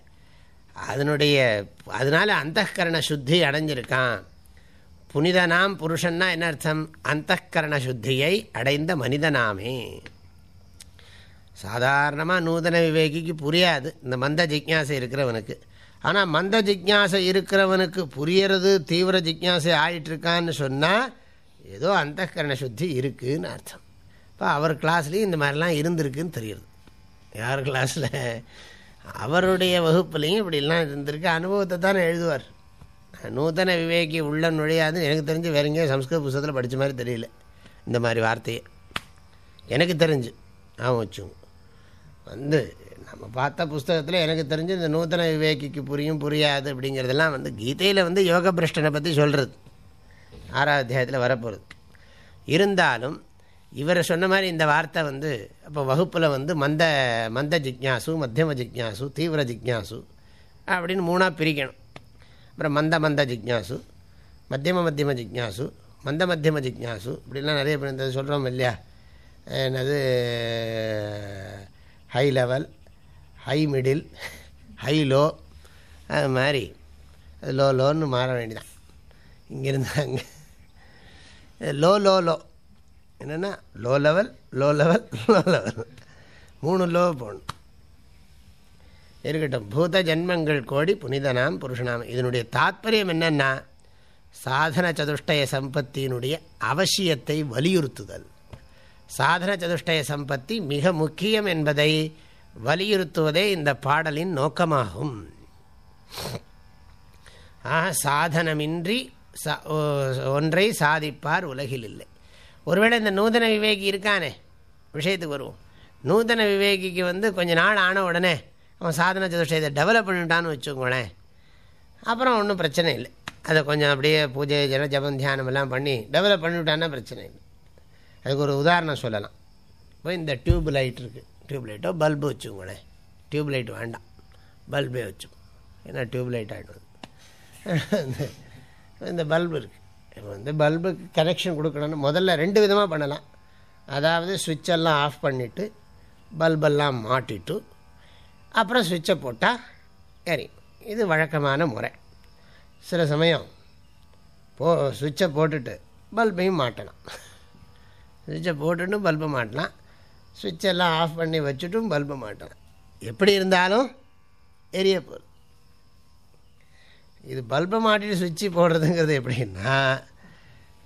A: அதனுடைய அதனால் அந்தகரண சுத்தி அடைஞ்சிருக்கான். புனிதனாம் புருஷன்னா என்ன அர்த்தம்? அந்தகரண சுத்தியை அடைந்த மனிதனாமே. சாதாரணமாக நூதன விவேகிக்கு புரியாது. இந்த மந்த ஜிக்யாசை இருக்கிறவனுக்கு. ஆனால் மந்த ஜிக்யாசை இருக்கிறவனுக்கு புரியறது தீவிர ஜிக்யாசை ஆயிட்டுருக்கான்னு சொன்னால் ஏதோ அந்தகரண சுத்தி இருக்குதுன்னு அர்த்தம். இப்போ அவர் கிளாஸ்லேயும் இந்த மாதிரிலாம் இருந்திருக்குன்னு தெரியுது. யார் கிளாஸில் அவருடைய வகுப்புலேயும் இப்படிலாம் இருந்திருக்கு. அனுபவத்தை தானே எழுதுவார். நூத்தன விவேகி உள்ள நுழையாது எனக்கு தெரிஞ்சு வேற எங்கேயும் சம்ஸ்கிருத புத்தகத்தில் படித்த மாதிரி தெரியல. இந்த மாதிரி வார்த்தையை. எனக்கு தெரிஞ்சு. ஆமாம் வச்சுங்க வந்து நம்ம பார்த்த புஸ்தகத்தில் எனக்கு தெரிஞ்சு இந்த நூத்தன விவேகிக்கு புரியும் புரியாது அப்படிங்கிறதெல்லாம் வந்து கீதையில் வந்து யோக பிரஷ்டனை பற்றி சொல்கிறது ஆறாவது அத்தியாயத்தில் வரப்போகிறது இருந்தாலும் இவர் சொன்ன மாதிரி இந்த வார்த்தை வந்து அப்போ வகுப்பில் வந்து மந்த மந்த ஜிக்யாசு மத்தியம ஜிக்யாசு தீவிர ஜிக்யாசு அப்படின்னு மூணாக பிரிக்கணும். அப்புறம் மந்த மந்த ஜிக்யாசு மத்தியம மத்தியம ஜிக்யாசு மந்த மத்தியம ஜிக்யாசு இப்படிலாம் நிறைய பேர் இந்த சொல்கிறோம் இல்லையா? என்னது high level high middle high low அது மாதிரி. அது லோ லோன்னு மாற வேண்டிதான் இங்கேருந்து அங்கே. லோ லோ லோ என்னென்னா low level low level low level மூணு லோ போகணும் இருக்கட்டும். பூத ஜென்மங்கள் கோடி புனிதனாம் புருஷனாம். இதனுடைய தாத்பரியம் என்னென்னா சாதன சதுஷ்டய சம்பத்தியினுடைய அவசியத்தை வலியுறுத்துதல். சாதன சதுஷ்டய சம்பத்தி மிக முக்கியம் என்பதை வலியுறுத்துவதே இந்த பாடலின் நோக்கமாகும். சாதனமின்றி ஒன்றை சாதிப்பார் உலகில் இல்லை. ஒருவேளை இந்த நூதன விவேகி இருக்கானே? விஷயத்துக்கு வருவோம். நூதன விவேகிக்கு வந்து கொஞ்ச நாள் ஆன உடனே அவன் சாதன சதுஷ்டயத்தை டெவலப் பண்ணிட்டான்னு வச்சுக்கோங்களேன். அப்புறம் ஒன்றும் பிரச்சனை இல்லை. அதை கொஞ்சம் அப்படியே பூஜை ஜன ஜபம் தியானம் எல்லாம் பண்ணி டெவலப் பண்ணிவிட்டான்னா பிரச்சனை இல்லை. அதுக்கு ஒரு உதாரணம் சொல்லலாம். இப்போ இந்த டியூப் லைட் இருக்குது டியூப் லைட்டோ பல்பு வச்சுக்கோங்களேன். டியூப் லைட் வேண்டாம். பல்பே வச்சுக்கோ. ஏன்னா டியூப் லைட் ஆகிடும் இந்த பல்பு இருக்குது வந்து பல்புக்கு கனெக்ஷன் கொடுக்கணும்னு முதல்ல ரெண்டு விதமாக பண்ணலாம். அதாவது சுவிட்செல்லாம் ஆஃப் பண்ணிவிட்டு பல்பெல்லாம் மாட்டிட்டு அப்புறம் சுவிட்சை போட்டால் எரியும் இது வழக்கமான முறை. சில சமயம் போ சுவிட்சை போட்டுட்டு பல்பையும் மாட்டலாம். சுவிட்சை போட்டுட்டு பல்பை மாட்டலாம். சுவிட்செல்லாம் ஆஃப் பண்ணி வச்சுட்டும் பல்பை மாட்டலாம். எப்படி இருந்தாலும் எரிய போகுது இது பல்பை மாட்டிட்டு சுவிட்சு போடுறதுங்கிறது எப்படின்னா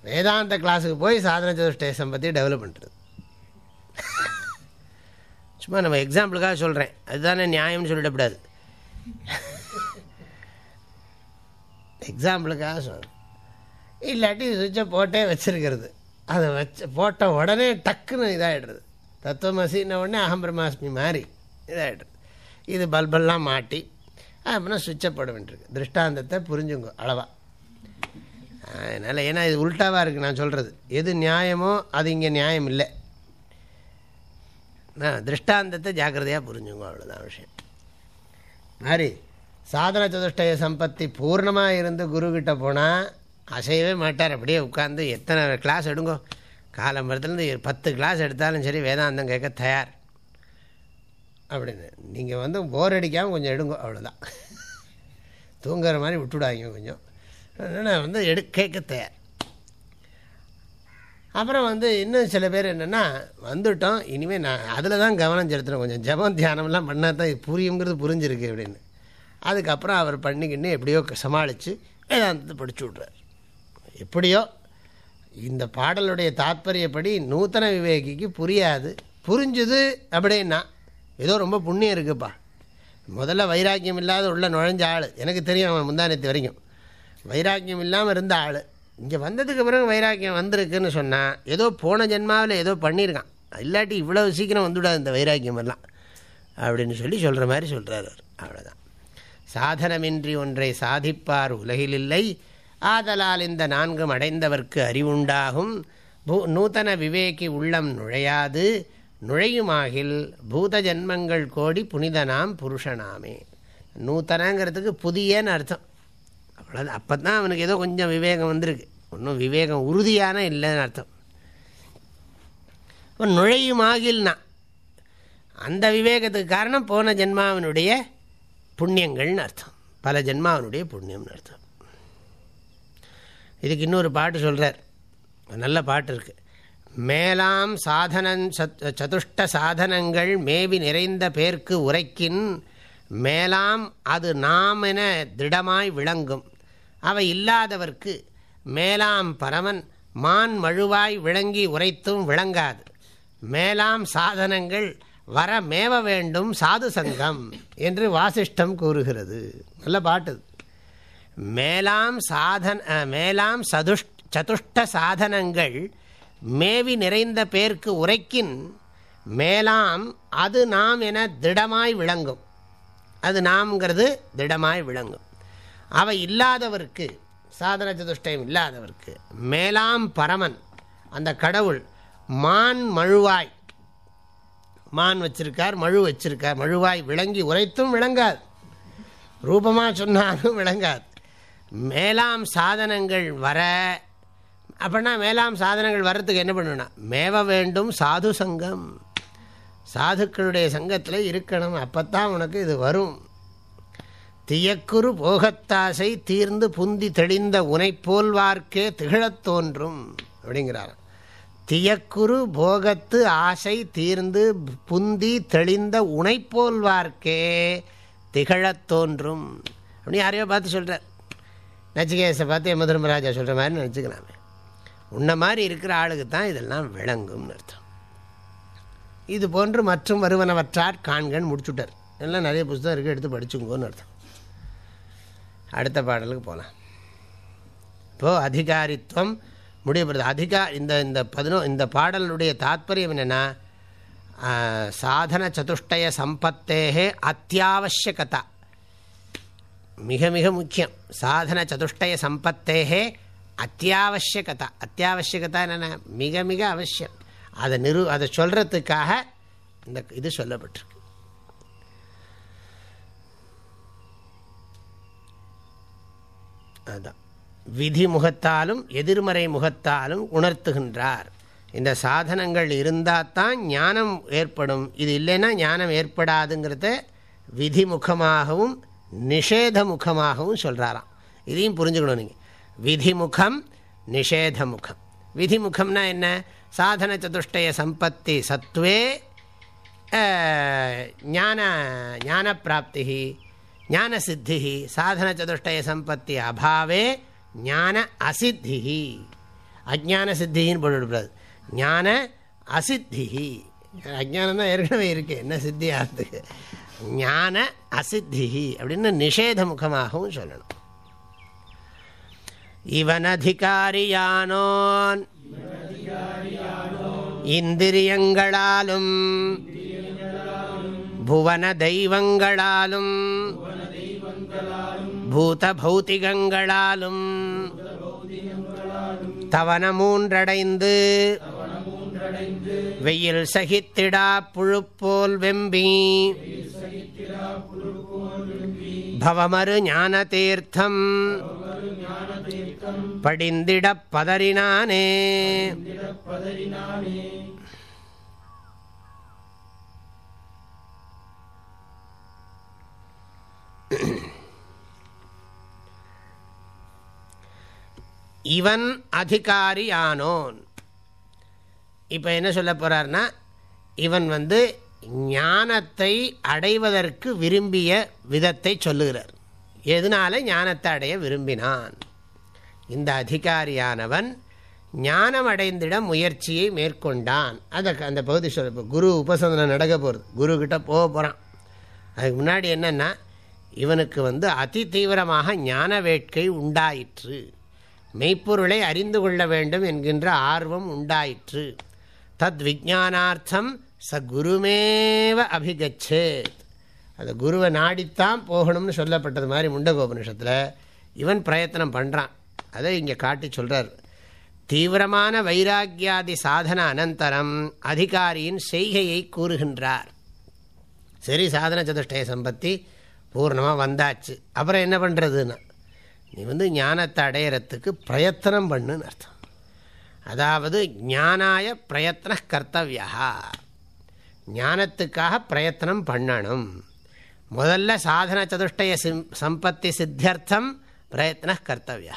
A: வேதாந்த கிளாஸுக்கு போய் சாதன சதுஷ்டேசம் பற்றி டெவலப் பண்ணுறது சும்மா நம்ம எக்ஸாம்பிளுக்காக சொல்கிறேன் அதுதானே நியாயம்னு சொல்லிடக்கூடாது. எக்ஸாம்பிளுக்காக சொல்கிறேன் இல்லாட்டி சுவிட்சை போட்டே வச்சுருக்கிறது. அதை வச்சு போட்ட உடனே டக்குன்னு இதாகிடுறது தத்துவமசின்ன உடனே அகம் பிரம்மாஸ்மி மாதிரி இதாகிடுறது இது பல்பெல்லாம் மாட்டி அப்படின்னா சுவிட்சை போட வேண்டியிருக்கு. திருஷ்டாந்தத்தை புரிஞ்சுங்க அளவாக அதனால் ஏன்னா இது உல்ட்டாவாக இருக்குது நான் சொல்கிறது எது நியாயமோ அது இங்கே நியாயம் இல்லை. திருஷ்டாந்தத்தை ஜாக்கிரதையாக புரிஞ்சுங்க அவ்வளோதான் விஷயம். மாதிரி சாதன சதுஷ்டய சம்பத்தி பூர்ணமாக இருந்து குருக்கிட்ட போனால் அசையவே மாட்டார். அப்படியே உட்காந்து எத்தனை கிளாஸ் எடுங்கோ. காலம்பரத்துலேருந்து பத்து கிளாஸ் எடுத்தாலும் சரி வேதாந்தம் கேட்க தயார். அப்படின்னு. நீங்கள் வந்து போர் அடிக்காமல் கொஞ்சம் எடுங்க அவ்வளோதான் தூங்குற மாதிரி விட்டுவிடாங்க கொஞ்சம். நான் வந்து எடு கேட்க தயார். அப்புறம் வந்து இன்னும் சில பேர் என்னென்னா வந்துட்டோம் இனிமேல் நான் அதில் தான் கவனம் செலுத்துகிறேன் கொஞ்சம் ஜபம் தியானம்லாம் பண்ணால் தான் இது புரியுங்கிறது புரிஞ்சிருக்கு அப்படின்னு. அதுக்கப்புறம் அவர் பண்ணிக்கின்னு எப்படியோ சமாளித்து வேதாந்தத்தை படிச்சு விட்றார். எப்படியோ இந்த பாடலுடைய தாத்பரியப்படி நூத்தன விவேகிக்கு புரியாது. புரிஞ்சுது அப்படின்னா ஏதோ ரொம்ப புண்ணியம் இருக்குப்பா. முதல்ல வைராக்கியம் இல்லாத உள்ள நுழைஞ்ச ஆள். எனக்கு தெரியும் அவன் முந்தானத்து வரைக்கும். வைராக்கியம் இல்லாமல் இருந்த ஆள். இங்கே வந்ததுக்கு பிறகு வைராக்கியம் வந்திருக்குன்னு சொன்னால் ஏதோ போன ஜென்மாவில் ஏதோ பண்ணியிருக்கான். இல்லாட்டி இவ்வளோ சீக்கிரம் வந்துவிடாது இந்த வைராக்கியம் எல்லாம். அப்படின்னு சொல்லி சொல்கிற மாதிரி சொல்கிறார் அவர். அவ்வளோதான் சாதனமின்றி ஒன்றை சாதிப்பார் உலகில் இல்லை ஆதலால் இந்த நான்கும் அடைந்தவர்க்கு அறிவுண்டாகும். பூ நூத்தன விவேகி உள்ளம் நுழையாது. நுழையுமாகில் பூத ஜன்மங்கள் கோடி புனிதனாம் புருஷனாமே. நூத்தனங்கிறதுக்கு புதியன்னு அர்த்தம். அவ்வளோ அப்போ தான் அவனுக்கு ஏதோ கொஞ்சம் விவேகம் வந்திருக்கு. ஒன்றும் விவேகம் உறுதியான இல்லைன்னு அர்த்தம். இப்போ நுழையுமாகில்னா அந்த விவேகத்துக்கு காரணம் போன ஜென்மாவனுடைய புண்ணியங்கள்னு அர்த்தம். பல ஜென்மாவனுடைய புண்ணியம்னு அர்த்தம். இதுக்கு இன்னொரு பாட்டு சொல்கிறார் நல்ல பாட்டு இருக்குது மேலாம் சாதனன் சதுஷ்ட சாதனங்கள் மேவி நிறைந்த பேர்க்கு உரைக்கின் மேலாம் அது நாம் என திடமாய் விளங்கும். அவை இல்லாதவர்க்கு மேலாம் பரமன் மான் மழுவாய் விளங்கி உரைத்தும் விளங்காது. மேலாம் சாதனங்கள் வர மேவ வேண்டும் சாது சங்கம் என்று வாசிஷ்டம் கூறுகிறது. நல்ல பாட்டு மேலாம் சாதன மேலாம் சதுஷ் சதுஷ்ட சாதனங்கள் மேவி நிறைந்த பேர்க்கு உரைக்கின் மேலாம் அது நாம் என திடமாய் விளங்கும். அது நாம்ங்கிறது திடமாய் விளங்கும். அவை இல்லாதவருக்கு சாதன சதுஷ்டயம் இல்லாதவருக்கு மேலாம் பரமன் அந்த கடவுள் மான் மழுவாய். மான் வச்சிருக்கார் மழு வச்சிருக்கார் மழுவாய் விளங்கி உரைத்தும் விளங்காது. ரூபமாக சொன்னாலும் விளங்காது. மேலாம் சாதனங்கள் வர அப்படின்னா மேலாம் சாதனங்கள் வர்றதுக்கு என்ன பண்ணணும்னா மேவ வேண்டும் சாது சங்கம். சாதுக்களுடைய சங்கத்தில் இருக்கணும் அப்போத்தான் உனக்கு இது வரும். தியக்குறு போகத்தாசை தீர்ந்து புந்தி தெளிந்த உனை போல்வார்க்கே திகழத் தோன்றும் அப்படிங்கிறார். தியக்குறு போகத்து ஆசை தீர்ந்து புந்தி தெளிந்த உனை போல்வார்க்கே திகழத் தோன்றும். அப்படின்னு யாரையோ பார்த்து சொல்கிறார் நச்சிகேசை பார்த்து யமதர்மராஜா சொல்கிற மாதிரி நினச்சிக்கலாமே உன்ன மாதிரி இருக்கிற ஆளுக்கு தான் இதெல்லாம் விளங்கும்னு அர்த்தம். இது போன்று மற்றும் வருவனவற்றார் காண்கன் முடிச்சுட்டார். எல்லாம் நிறைய புஸ்தகம் இருக்குது எடுத்து படிச்சுங்கோன்னு அர்த்தம். அடுத்த பாடலுக்கு போகலாம் இப்போது அதிகாரித்துவம் முடியப்படுது அதிகா இந்த இந்த பதினோ இந்த பாடலுடைய தாத்பரியம் என்னென்னா சாதன சதுஷ்டய சம்பத்தேகே அத்தியாவசியகதா. மிக மிக முக்கியம். சாதன சதுஷ்டய சம்பத்தேகே அத்தியாவசியகதா. அத்தியாவசியகதா என்னென்ன மிக மிக அவசியம். அதை நிரு அதை சொல்கிறதுக்காக இந்த இது சொல்லப்பட்டிருக்கு. அதுதான் விதி முகத்தாலும் எதிர்மறை முகத்தாலும் உணர்த்துகின்றார். இந்த சாதனங்கள் இருந்தால் தான் ஞானம் ஏற்படும். இது இல்லைன்னா ஞானம் ஏற்படாதுங்கிறத விதி முகமாகவும் நிஷேத முகமாகவும் சொல்கிறாராம் இதையும் புரிஞ்சுக்கணும் நீங்கள் விதிமுகம் நிஷேதமுகம். விதிமுகம்னா என்ன? சாதன சதுஷ்டய சம்பத்தி சத்வே ஞான ஞான பிராப்தி ஞான சித்தி சாதன சதுஷ்டய சம்பத்தி அபாவே ஞான அசித்தி அஜான சித்தின்னு போட்டுவிடாது ஞான அசித்தி அஜானம் தான் ஏற்கனவே இருக்கு. என்ன சித்தி ஆகுது ஞான அசித்தி அப்படின்னு நிஷேத முகமாகவும் சொல்லணும். இவனதிகாரியானோன். இந்திரியங்களாலும் புவன தெய்வங்களாலும் பூத பௌத்திகங்களாலும் தவன மூன்றடைந்து வெயில் சகித்திடா புழுப்போல் வெம்பி பவமறு ஞான தீர்த்தம் படிந்திடப் பதறினானே. இவன் அதிகாரியானோன். இப்போ என்ன சொல்ல போகிறார்னா இவன் வந்து ஞானத்தை அடைவதற்கு விரும்பிய விதத்தை சொல்லுகிறார். எதனால ஞானத்தை அடைய விரும்பினான்? இந்த அதிகாரியானவன் ஞானம் அடைந்திட முயற்சியை மேற்கொண்டான். அதை அந்த பகுதி சொல்ல குரு உபசந்தனம் நடக்க போகிறது குரு போக போகிறான் அதுக்கு முன்னாடி என்னென்னா இவனுக்கு வந்து அதி தீவிரமாக ஞான வேட்கை உண்டாயிற்று. மெய்ப்பொருளை அறிந்து கொள்ள வேண்டும் என்கின்ற ஆர்வம் உண்டாயிற்று. தத் விஜானார்த்தம் ச குருமேவ அபிகச்சேத். அந்த குருவை நாடித்தான் போகணும்னு சொல்லப்பட்டது மாதிரி முண்டகோபனிஷத்தில் இவன் பிரயத்தனம் பண்ணுறான் அதை இங்கே காட்டி சொல்கிறார் தீவிரமான வைராக்கியாதி சாதன அனந்தரம் அதிகாரியின் செய்கையை கூறுகின்றார். சரி சாதன சதுஷ்டய சம்பத்தி பூர்ணமாக வந்தாச்சு. அப்புறம் என்ன பண்ணுறதுன்னா நீ வந்து ஞானத்தை அடையிறத்துக்கு பிரயத்தனம் பண்ணுன்னு அர்த்தம். அதாவது ஞானாய பிரயத்ன கர்த்தவியா. ஞானத்துக்காக பிரயத்தனம் பண்ணணும். முதல்ல சாதன சதுஷ்டய சம்பத்தி சித்தியர்த்தம் பிரயத்ன கர்த்தவியா.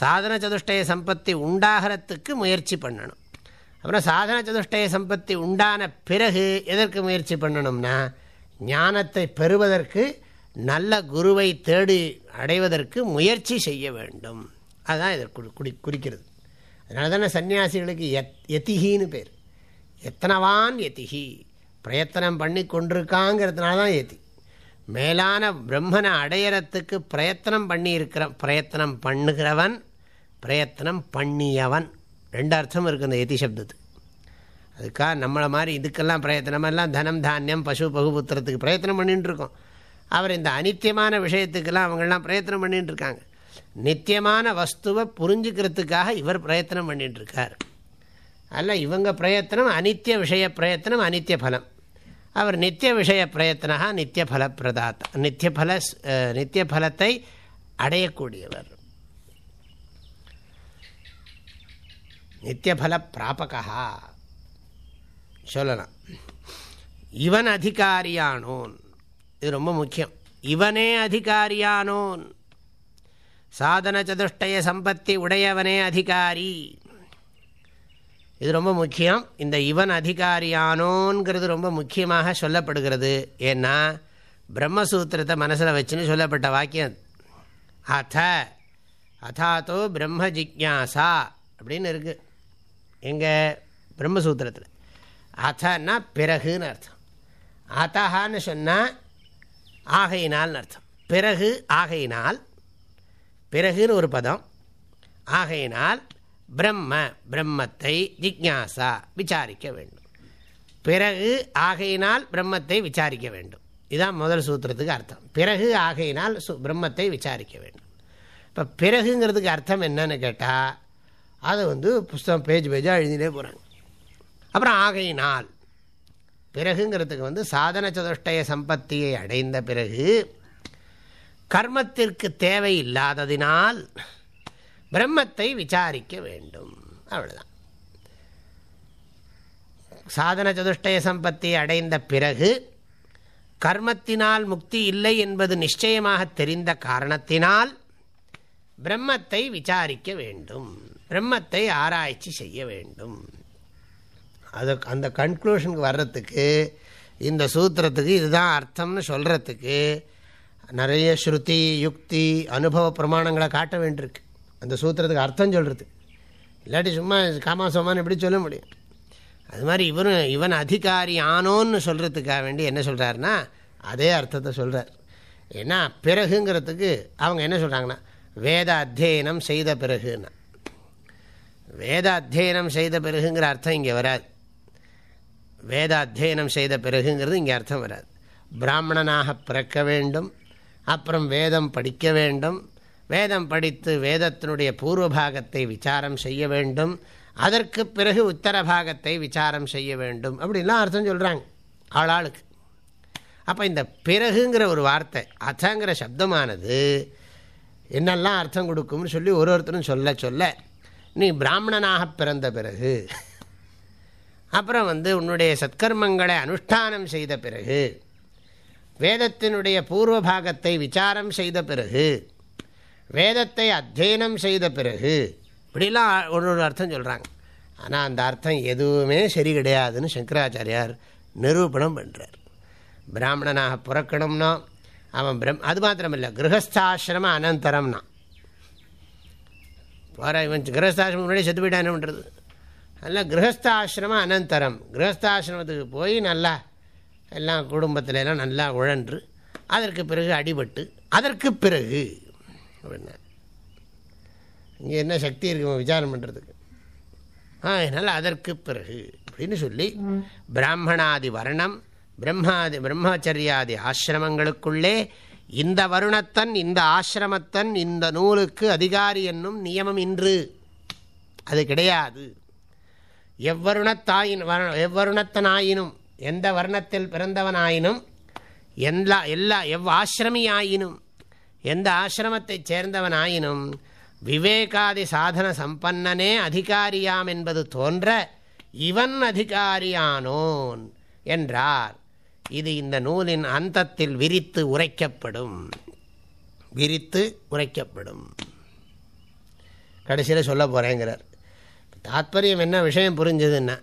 A: சாதன சதுஷ்டய சம்பத்தி உண்டாகிறதுக்கு முயற்சி பண்ணணும். அப்புறம் சாதன சதுஷ்டய சம்பத்தி உண்டான பிறகு எதற்கு முயற்சி பண்ணணும்னா ஞானத்தை பெறுவதற்கு நல்ல குருவை தேடி அடைவதற்கு முயற்சி செய்ய வேண்டும். அதுதான் இதற்கு குடி குறிக்கிறது. அதனால தானே சன்னியாசிகளுக்கு எத் எத்திகின்னு பேர். எத்தனவான் எத்திகி பிரயத்தனம் பண்ணி கொண்டிருக்காங்கிறதுனால தான் எத்தி மேலான பிரம்மனை அடையறத்துக்கு பிரயத்தனம் பண்ணியிருக்கிற பிரயத்தனம் பண்ணுகிறவன் பிரயத்தனம் பண்ணியவன். ரெண்டு அர்த்தம் இருக்குது அந்த எதி சப்தத்துக்கு அதுக்காக நம்மளை மாதிரி இதுக்கெல்லாம் பிரயத்தனமெல்லாம் தனம் தானியம் பசு பகுபுத்திரத்துக்கு பிரயத்தனம் பண்ணிட்டுருக்கோம் அவர் இந்த அனித்தியமான விஷயத்துக்கெல்லாம் அவங்கெல்லாம் பிரயத்தனம் பண்ணிட்டுருக்காங்க நித்தியமான வஸ்துவை புரிஞ்சுக்கிறதுக்காக இவர் பிரயத்தனம் பண்ணிட்டுருக்கார் அல்ல இவங்க பிரயத்தனம் அனித்திய விஷய பிரயத்தனம் அனித்திய பலம். அவர் நித்திய விஷய பிரயத்தனா நித்திய பல பிரதாத்தா நித்திய பல நித்திய பலத்தை அடையக்கூடியவர். நித்தியபல பிராபகா சொல்லலாம். இவன் அதிகாரியானோன். இது ரொம்ப முக்கியம். இவனே அதிகாரியானோன். சாதன சதுஷ்டய சம்பத்தி உடையவனே அதிகாரி. இது ரொம்ப முக்கியம். இந்த இவன் அதிகாரியானோங்கிறது ரொம்ப முக்கியமாக சொல்லப்படுகிறது. ஏன்னா பிரம்மசூத்திரத்தை மனசில் வச்சுன்னு சொல்லப்பட்ட வாக்கியம். அத அதாத்தோ பிரம்ம ஜிக்யாசா அப்படின்னு இருக்குது எங்கள் பிரம்மசூத்திரத்தில். அதன்னா பிறகுன்னு அர்த்தம். அத்தஹான்னு சொன்னால் ஆகையினால்னு அர்த்தம். பிறகு ஆகையினால் பிறகுன்னு ஒரு பதம். ஆகையினால் பிரம்ம பிரம்மத்தை ஜிக்யாசா விசாரிக்க வேண்டும். பிறகு ஆகையினால் பிரம்மத்தை விசாரிக்க வேண்டும். இதுதான் முதல் சூத்திரத்துக்கு அர்த்தம். பிறகு ஆகையினால் சு பிரம்மத்தை விசாரிக்க வேண்டும். இப்போ பிறகுங்கிறதுக்கு அர்த்தம் என்னன்னு கேட்டால் அதை வந்து புஸ்தகம் பேஜ் பேஜாக எழுதினே போகிறாங்க அப்புறம் ஆகையினால் பிறகுங்கிறதுக்கு வந்து சாதன சதுஷ்டய சம்பத்தியை அடைந்த பிறகு கர்மத்திற்கு தேவை இல்லாததினால் பிரம்மத்தை விசாரிக்க வேண்டும். அவ்வளோதான் சாதன சதுஷ்டய சம்பத்தியை அடைந்த பிறகு கர்மத்தினால் முக்தி இல்லை என்பது நிச்சயமாக தெரிந்த காரணத்தினால் பிரம்மத்தை விசாரிக்க வேண்டும். பிரம்மத்தை ஆராய்ச்சி செய்ய வேண்டும். அது அந்த கன்க்ளூஷனுக்கு வர்றதுக்கு இந்த சூத்திரத்துக்கு இதுதான் அர்த்தம்னு சொல்கிறதுக்கு நிறைய ஸ்ருதி யுக்தி அனுபவ பிரமாணங்களை காட்ட வேண்டியிருக்கு. அந்த சூத்திரத்துக்கு அர்த்தம் சொல்கிறது இல்லாட்டி சும்மா காமாசோமான்னு எப்படி சொல்ல முடியும். அது மாதிரி இவரும் இவன் அதிகாரி ஆனோன்னு சொல்கிறதுக்காக வேண்டி என்ன சொல்கிறாருன்னா அதே அர்த்தத்தை சொல்கிறார் ஏன்னா பிறகுங்கிறதுக்கு அவங்க என்ன சொல்கிறாங்கன்னா வேத அத்தியனம் செய்த பிறகுன்னா. வேத அத்தியனம் செய்த பிறகுங்கிற அர்த்தம் இங்கே வராது. வேத அத்தியனம் செய்த பிறகுங்கிறது இங்கே அர்த்தம் வராது. பிராமணனாக பிறக்க வேண்டும் அப்புறம் வேதம் படிக்க வேண்டும் வேதம் படித்து வேதத்தினுடைய பூர்வ பாகத்தை விசாரம் செய்ய வேண்டும். அதற்கு பிறகு உத்தர பாகத்தை விசாரம் செய்ய வேண்டும் அப்படின்லாம் அர்த்தம் சொல்கிறாங்க ஆளாளுக்கு. அப்போ இந்த பிறகுங்கிற ஒரு வார்த்தை அத்தங்கிற சப்தமானது என்னெல்லாம் அர்த்தம் கொடுக்கும்னு சொல்லி ஒரு ஒருத்தரும் சொல்ல சொல்ல நீ பிராமணனாக பிறந்த பிறகு அப்புறம் வந்து உன்னுடைய சத்கர்மங்களை அனுஷ்டானம் செய்த பிறகு வேதத்தினுடைய பூர்வ பாகத்தை விசாரம் செய்த பிறகு வேதத்தை அத்தியனம் செய்த பிறகு இப்படிலாம் ஒரு ஒரு அர்த்தம் சொல்கிறாங்க ஆனால் அந்த அர்த்தம் எதுவுமே சரி கிடையாதுன்னு சங்கராச்சாரியார் நிரூபணம் பண்ணுறார் பிராமணனாக பிறக்கணும்னா அவன் பிரம் அது மாத்திரமில்லை கிரகஸ்தாசிரம அனந்தரம்னா. போகிற இவன் கிரகஸ்தாசிரமம் முன்னாடி செத்து போயிட்டா பண்ணுறது நல்லா கிரகஸ்தாசிரம அனந்தரம். கிரகஸ்தாசிரமத்துக்கு போய் நல்லா எல்லாம் குடும்பத்தில் எல்லாம் நல்லா உழன்று அதற்கு பிறகு அடிபட்டு அதற்கு பிறகு அப்படின்னா இங்கே என்ன சக்தி இருக்கு விசாரம் பண்ணுறதுக்கு அதனால் அதற்கு பிறகு அப்படின்னு சொல்லி பிராமணாதி வர்ணம் பிரம்மாதி பிரம்மச்சரியாதி ஆசிரமங்களுக்குள்ளே இந்த வருணத்தன் இந்த ஆசிரமத்தன் இந்த நூலுக்கு அதிகாரி என்னும் நியமம் இன்று. அது கிடையாது. எவ்வருணத்தாயின் எவ்வருணத்தனாயினும் எந்த வர்ணத்தில் பிறந்தவனாயினும் எல்லா எல்லா எவ் ஆசிரமியாயினும் எந்த ஆசிரமத்தைச் சேர்ந்தவனாயினும் விவேகாதி சாதன சம்பன்னனே அதிகாரியாம் என்பது தோன்ற இவன் அதிகாரியானோன் என்றார். இது இந்த நூலின் அந்தத்தில் விரித்து உரைக்கப்படும். விரித்து உரைக்கப்படும். கடைசியில் சொல்ல போகிறேங்கிறார் தாத்பரியம் என்ன விஷயம் புரிஞ்சதுன்னா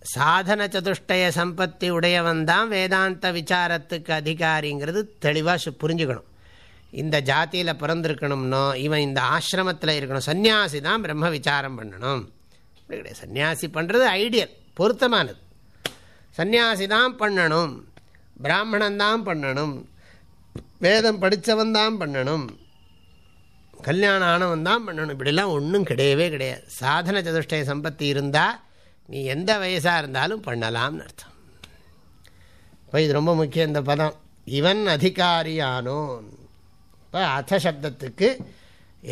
A: சாதன சதுஷ்டய சம்பத்தி உடையவன் தான் வேதாந்த விசாரத்துக்கு அதிகாரிங்கிறது தெளிவாக புரிஞ்சுக்கணும். இந்த ஜாத்தியில் பிறந்திருக்கணும்னோ இவன் இந்த ஆசிரமத்தில் இருக்கணும். சன்னியாசி தான் பிரம்ம விசாரம் பண்ணணும். அப்படி கிடையாது. சன்னியாசி பண்ணுறது ஐடியல் பொருத்தமானது. சன்னியாசி தான் பண்ணணும். பிராமணன் தான் பண்ணணும். வேதம் படித்தவன் தான் பண்ணணும். கல்யாணம் ஆனவன் தான் பண்ணணும். இப்படிலாம் ஒன்றும் கிடையவே கிடையாது. சாதன சதுஷ்டய சம்பத்தி இருந்தால் நீ எந்த வயசாக இருந்தாலும் பண்ணலாம்னு அர்த்தம். இப்போ இது ரொம்ப முக்கியம் இந்த பதம். இவன் அதிகாரியானோன். இப்போ அர்த்த சப்தத்துக்கு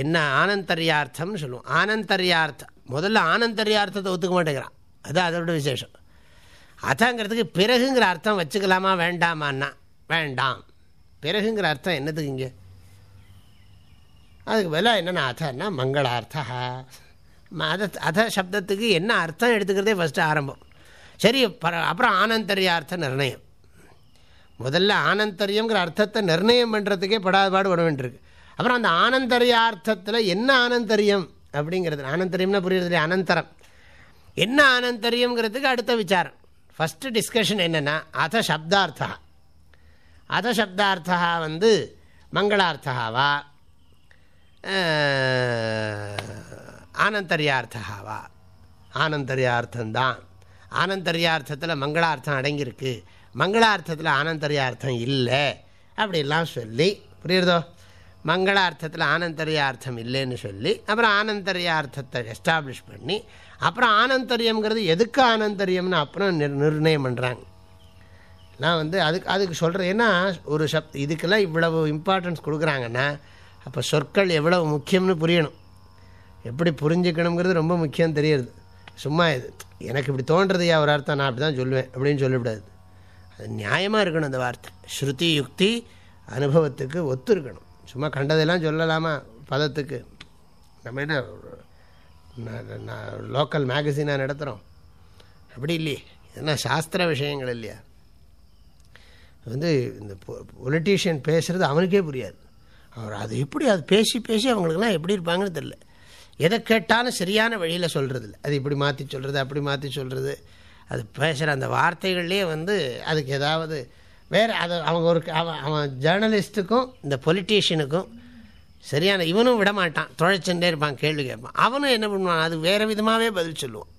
A: என்ன ஆனந்தரியார்த்தம்னு சொல்லுவோம். ஆனந்தரியார்த்தம் முதல்ல ஆனந்தரியார்த்தத்தை ஒத்துக்க மாட்டேங்கிறான். அது அதோட விசேஷம். அதங்கிறதுக்கு பிறகுங்கிற அர்த்தம் வச்சுக்கலாமா வேண்டாமான்னா? வேண்டாம். பிறகுங்கிற அர்த்தம் என்னதுக்கு இங்கே? அதுக்கு பதிலாக என்னென்ன அதன்னா மங்களார்த்தா. அத அத சப்தத்துக்கு என்ன அர்த்தம் எடுத்துக்கிறதே ஃபஸ்ட்டு ஆரம்பம். சரி அப்புறம் ஆனந்தரியார்த்த நிர்ணயம். முதல்ல ஆனந்தரியங்கிற அர்த்தத்தை நிர்ணயம் பண்ணுறதுக்கே படாதபாடு வர வேண்டியிருக்கு. அப்புறம் அந்த ஆனந்தரியார்த்தத்தில் என்ன ஆனந்தரியம் அப்படிங்கிறது ஆனந்தரியம்னா புரியுறது அனந்தரம். என்ன ஆனந்தரியங்கிறதுக்கு அடுத்த விசாரம். ஃபஸ்ட்டு டிஸ்கஷன் என்னென்னா அத சப்தார்த்தா. அத சப்தார்த்தா வந்து மங்களார்த்தாவா ஆனந்தரியார்த்தாவா ஆனந்தரியார்த்தந்தான் ஆனந்தரியார்த்தத்தில் மங்களார்த்தம் அடங்கியிருக்கு. மங்களார்த்தத்தில் ஆனந்தரியார்த்தம் இல்லை அப்படிலாம் சொல்லி புரியுறதோ? மங்களார்த்தத்தில் ஆனந்தரியார்த்தம் இல்லைன்னு சொல்லி அப்புறம் ஆனந்தரியார்த்தத்தை எஸ்டாப்ளிஷ் பண்ணி அப்புறம் ஆனந்தரியம்ங்கிறது எதுக்கு ஆனந்தரியம்னு அப்புறம் நிர்ணயம் பண்ணுறாங்க நான் வந்து அதுக்கு அதுக்கு சொல்கிறேன் ஏன்னா ஒரு சப் இதுக்கெல்லாம் இவ்வளவு இம்பார்ட்டன்ஸ் கொடுக்குறாங்கன்னா அப்போ சொற்கள் எவ்வளவு முக்கியம்னு புரியணும். எப்படி புரிஞ்சுக்கணுங்கிறது ரொம்ப முக்கியம் தெரியுது சும்மா இது எனக்கு இப்படி தோன்றதையா ஒரு அர்த்தம் நான் அப்படி தான் சொல்லுவேன் அப்படின்னு சொல்லக்கூடாது அது நியாயமாக இருக்கணும் அந்த வார்த்தை. ஸ்ருதி யுக்தி அனுபவத்துக்கு ஒத்து இருக்கணும் சும்மா கண்டதெல்லாம் சொல்லலாமா பதத்துக்கு? நம்ம என்ன லோக்கல் மேகசினாக நடத்துகிறோம் அப்படி இல்லையே. என்ன சாஸ்திர விஷயங்கள் இல்லையா? வந்து இந்த பொலிட்டீஷியன் பேசுகிறது அவனுக்கே புரியாது. அவர் அது எப்படி அது பேசி பேசி அவங்களுக்குலாம் எப்படி இருப்பாங்கன்னு தெரில எதை கேட்டாலும் சரியான வழியில் சொல்கிறது இல்லை அது இப்படி மாற்றி சொல்கிறது அப்படி மாற்றி சொல்கிறது அது பேசுகிற அந்த வார்த்தைகள்லேயே வந்து அதுக்கு ஏதாவது வேறு அது அவங்க ஒரு அவன் அவன் ஜேர்னலிஸ்ட்டுக்கும் இந்த பொலிட்டீஷியனுக்கும் சரியான இவனும் விடமாட்டான். மாட்டான் இருப்பான் கேள்வி கேட்பான். அவனும் என்ன பண்ணுவான்? அது வேறு விதமாகவே பதில் சொல்லுவான்.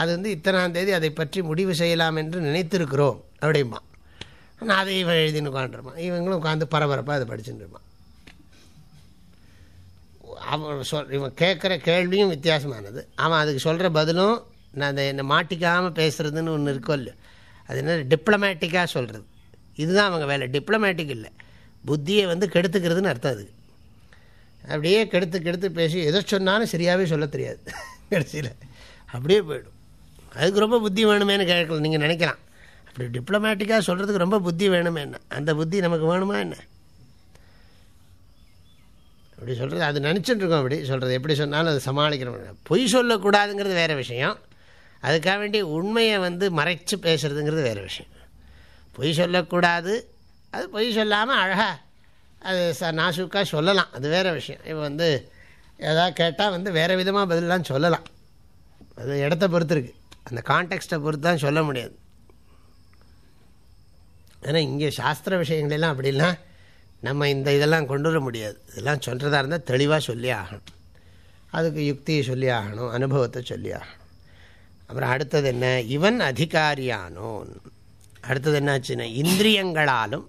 A: அது வந்து இத்தனாம் தேதி அதை பற்றி முடிவு செய்யலாம் என்று நினைத்திருக்கிறோம் அப்படிமா நான் அதை இவன் எழுதின்னு உட்காந்துருப்பான் இவங்களும் உட்காந்து பரபரப்பாக அதை படிச்சுட்டு இருப்பான். அவன் சொல் இவன் கேட்குற கேள்வியும் வித்தியாசமானது. அவன் அதுக்கு சொல்கிற பதிலும் நான் அந்த என்னை மாட்டிக்காமல் பேசுகிறதுன்னு ஒன்று இருக்கோ இல்லை அது என்ன டிப்ளமேட்டிக்காக சொல்கிறது இதுதான் அவங்க வேலை. டிப்ளமேட்டிக் இல்லை. புத்தியை வந்து கெடுத்துக்கிறதுன்னு அர்த்தம் அது. அப்படியே கெடுத்து கெடுத்து பேசி எதை சொன்னாலும் சரியாகவே சொல்ல தெரியாது. கடைசியில். அப்படியே போயிடும். அதுக்கு ரொம்ப புத்தி வேணுமேனு கேட்கல. நீங்கள் நினைக்கலாம். அப்படி டிப்ளமேட்டிக்காக சொல்கிறதுக்கு ரொம்ப புத்தி வேணுமே என்ன? அந்த புத்தி நமக்கு வேணுமா என்ன? அப்படி சொல்கிறது அது நினச்சிட்டு இருக்கோம் அப்படி சொல்கிறது எப்படி சொன்னாலும் அது சமாளிக்கிறோம். பொய் சொல்லக்கூடாதுங்கிறது வேறு விஷயம். அதுக்காக வேண்டி உண்மையை வந்து மறைச்சு பேசுகிறதுங்கிறது வேறு விஷயம். பொய் சொல்லக்கூடாது. அது பொய் சொல்லாமல் அழகாக அது ச நாசுக்காக சொல்லலாம். அது வேறு விஷயம். இப்போ வந்து எதாவது கேட்டால் வந்து வேறு விதமாக பதிலெலாம் சொல்லலாம். அது இடத்த பொறுத்து இருக்குது அந்த கான்டெக்ட்டை பொறுத்து தான் சொல்ல முடியாது. ஏன்னா இங்கே சாஸ்திர விஷயங்களெல்லாம் அப்படிலாம் நம்ம இந்த இதெல்லாம் கொண்டு வர முடியாது. இதெல்லாம் சொல்கிறதா இருந்தால் தெளிவாக சொல்லி ஆகணும். அதுக்கு யுக்தியை சொல்லி ஆகணும். அனுபவத்தை சொல்லி ஆகணும். அப்புறம் அடுத்தது என்ன? இவன் அதிகாரியானோன். அடுத்தது என்னாச்சுன்னா இந்திரியங்களாலும்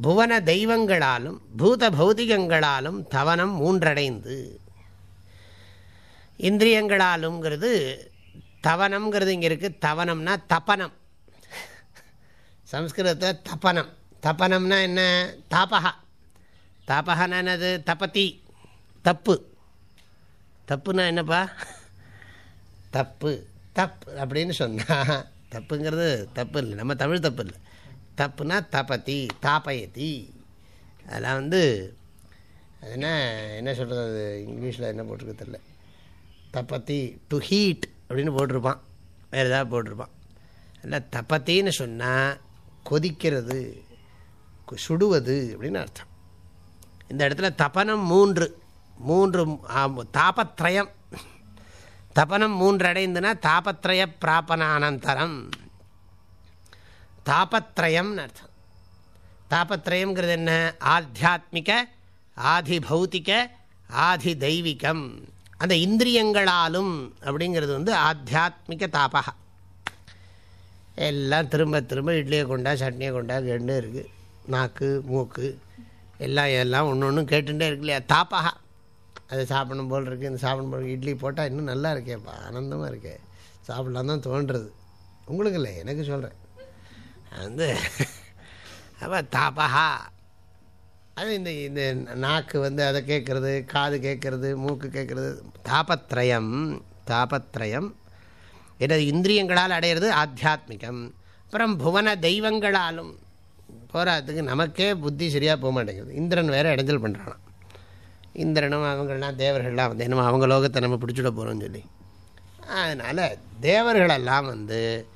A: புவன தெய்வங்களாலும் பூத பௌதிகங்களாலும் தவனம் மூன்றடைந்து. இந்திரியங்களாலுங்கிறது தவனம்ங்கிறது இங்கே இருக்குது தவனம்னா தப்பனம். சம்ஸ்கிருதத்தில் தப்பனம். தப்பனம்னா என்ன? தாபகா தாபகனா என்னது? தப்பத்தி. தப்பு. தப்புனா என்னப்பா? தப்பு தப்பு அப்படின்னு சொன்னால் தப்புங்கிறது தப்பு இல்லை. நம்ம தமிழ் தப்பு இல்லை. தப்புனா தபதி தாபயதி அதெல்லாம் வந்து அது என்ன என்ன சொல்கிறது அது இங்கிலீஷில் என்ன போட்டிருக்கு தெரில தப்பத்தி டு ஹீட் அப்படின்னு போட்டிருப்பான். வேறு ஏதாவது போட்டிருப்பான். இல்லை தப்பத்தின்னு சொன்னால் கொதிக்கிறது சுடுவது அப்படின்னு அர்த்தம். இந்த இடத்துல தப்பனம் மூன்று மூன்று தாபத்ரயம் தபனம் மூன்று தாபத்ரய பிராபனானந்தரம். தாபத்ரயம்னு அர்த்தம். தாபத்ரயம்ங்கிறது என்ன? ஆத்தியாத்மிக ஆதி பௌத்திக ஆதி தெய்வீகம் அந்த இந்திரியங்களாலும் அப்படிங்கிறது வந்து ஆத்தியாத்மிக தாபகா எல்லாம் திரும்ப திரும்ப இட்லியை கொண்டா சட்னியை கொண்டா கேட்டு இருக்குது நாக்கு மூக்கு எல்லாம் எல்லாம் ஒன்று ஒன்றும் கேட்டுகிட்டே இருக்கு இல்லையா? தாப்பகா அது சாப்பிடணும் போல் இருக்குது இந்த சாப்பிடணும் போல் இட்லி போட்டால் இன்னும் நல்லா இருக்கேப்பா. ஆனந்தமாக இருக்கே. சாப்பிட்லாம் தான் தோன்றுறது. உங்களுக்கு இல்லை எனக்கு சொல்கிறேன் வந்து அப்போ தாப்பகா அது இந்த இந்த நாக்கு வந்து அதை கேட்குறது காது கேட்குறது மூக்கு கேட்குறது தாபத்ரயம் தாபத்ரயம். எனது இந்திரியங்களால் அடையிறது ஆத்தியாத்மிகம். அப்புறம் புவன தெய்வங்களாலும் போராட்டத்துக்கு நமக்கே புத்தி சரியாக போக மாட்டேங்குது. இந்திரன் வேறு இடைஞ்சல் பண்ணுறானாம் இந்திரனும் அவங்களாம் தேவர்கள்லாம் வந்து என்னமோ அவங்க லோகத்தை நம்ம பிடிச்சிட போகிறோம்னு சொல்லி. அதனால் தேவர்களெல்லாம் வந்து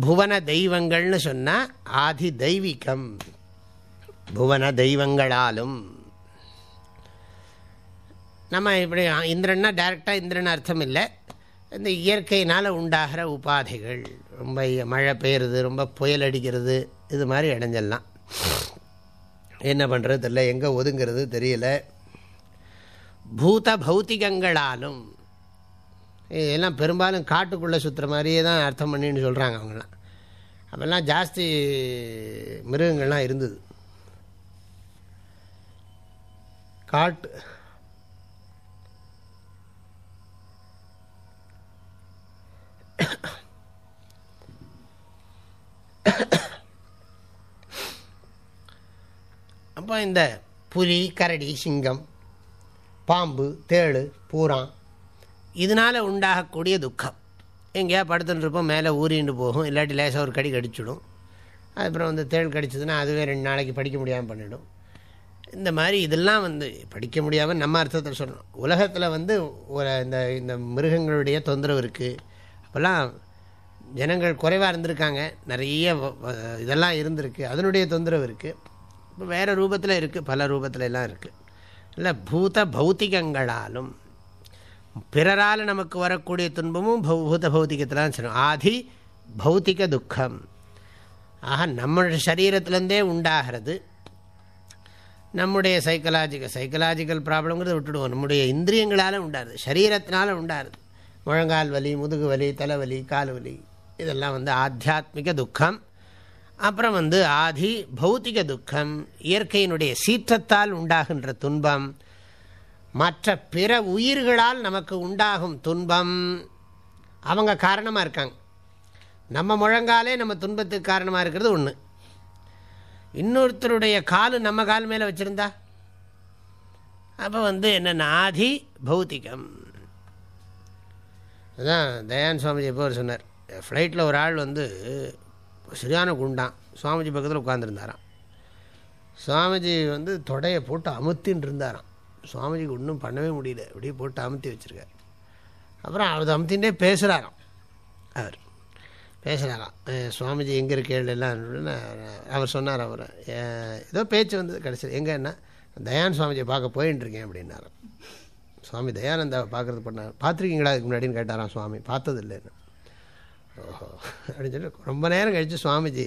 A: புவன தெய்வங்கள்னு சொன்னால் ஆதி தெய்வீகம். புவன தெய்வங்களாலும். நம்ம இப்படி இந்திரன்னா டைரெக்டாக இந்திரன் அர்த்தம் இல்லை. இந்த இயற்கையினால் உண்டாகிற உபாதைகள் ரொம்ப மழை பெய்யுறது ரொம்ப புயல் அடிக்கிறது இது மாதிரி இடைஞ்சல்லாம் என்ன பண்ணுறது தெரியல எங்கே ஒதுங்கிறது தெரியல. பூத பௌத்திகங்களாலும் இதெல்லாம் பெரும்பாலும் காட்டுக்குள்ளே சுற்றுற மாதிரியே தான் அர்த்தம் பண்ணின்னு சொல்கிறாங்க அவங்களாம் அப்போல்லாம் ஜாஸ்தி மிருகங்கள்லாம் இருந்தது. காட்டு அப்போ இந்த புலி கரடி சிங்கம் பாம்பு தேள் பூரான் இதனால் உண்டாகக்கூடிய துக்கம். எங்கேயா படுத்துட்டுருப்போம் மேலே ஊறிண்டு போகும் இல்லாட்டி லேசாக ஒரு கடி கடிச்சிடும். அதுக்கப்புறம் வந்து தேள் கடிச்சதுன்னா அதுவே ரெண்டு நாளைக்கு படிக்க முடியாமல் பண்ணிடும். இந்த மாதிரி இதெல்லாம் வந்து படிக்க முடியாமல் நம்ம அர்த்தத்தில் சொல்லணும் உலகத்தில் வந்து ஒரு இந்த இந்த மிருகங்களுடைய தொந்தரவு இருக்குது அப்போல்லாம் ஜனங்கள் குறைவாக இருந்திருக்காங்க. நிறைய இதெல்லாம் இருந்திருக்கு. அதனுடைய தொந்தரவு இருக்குது வேறு ரூபத்தில் இருக்குது பல ரூபத்துலலாம் எல்லாம் இருக்குது இல்லை பூத பௌத்திகங்களாலும் பிறரால் நமக்கு வரக்கூடிய துன்பமும் பூத பௌத்திகத்திலாம் சொல்லணும் ஆதி பௌத்திக துக்கம். ஆக நம்மளுடைய சரீரத்திலேருந்தே உண்டாகிறது. நம்முடைய சைக்கலாஜிக்கல் சைக்கலாஜிக்கல் ப்ராப்ளங்கிறத விட்டுடுவோம். நம்முடைய இந்திரியங்களால் உண்டாருது சரீரத்தினால உண்டாருது முழங்கால் வலி முதுகு வலி தலைவலி கால் வலி இதெல்லாம் வந்து ஆத்தியாத்மிக துக்கம். அப்புறம் வந்து ஆதி பௌத்திக துக்கம் இயற்கையினுடைய சீற்றத்தால் உண்டாகின்ற துன்பம் மற்ற பிற உயிர்களால் நமக்கு உண்டாகும் துன்பம் அவங்க காரணமாக இருக்காங்க. நம்ம முழங்காலே நம்ம துன்பத்துக்கு காரணமாக இருக்கிறது ஒன்று இன்னொருத்தருடைய காலு நம்ம கால் மேலே வச்சுருந்தா? அப்போ வந்து என்னென்ன ஆதி பௌத்திகம். அதுதான் தயான் சுவாமிஜி எப்போ சொன்னார் ஃப்ளைட்டில் ஒரு ஆள் வந்து சரியான குண்டான் சுவாமிஜி பக்கத்தில் உட்காந்துருந்தாராம் சுவாமிஜி வந்து தொடையை போட்டு அமுத்தின்னு இருந்தாராம் சுவாமிஜிக்கு ஒன்றும் பண்ணவே முடியல. அப்படியே போட்டு அமுத்தி வச்சுருக்கார். அப்புறம் அவர் அமுத்தின்டே பேசுகிறாராம் அவர் பேசுகிறாராம் சுவாமிஜி எங்கே இருக்கேள் எல்லாம் அவர் சொன்னார் அவர். ஏதோ பேச்சு வந்து கிடச்சிது எங்கன்னா தயான் சுவாமிஜியை பார்க்க போயின்ட்டுருக்கேன் அப்படின்னாராம். சுவாமி தயானந்தாவை பார்க்குறது பண்ணார். பார்த்துருக்கீங்களா? அதுக்கு முன்னாடின்னு கேட்டாராம் சுவாமி. பார்த்தது இல்லைன்னு ஓஹோ. அப்படின்னு சொல்லி ரொம்ப நேரம் கழித்து சுவாமிஜி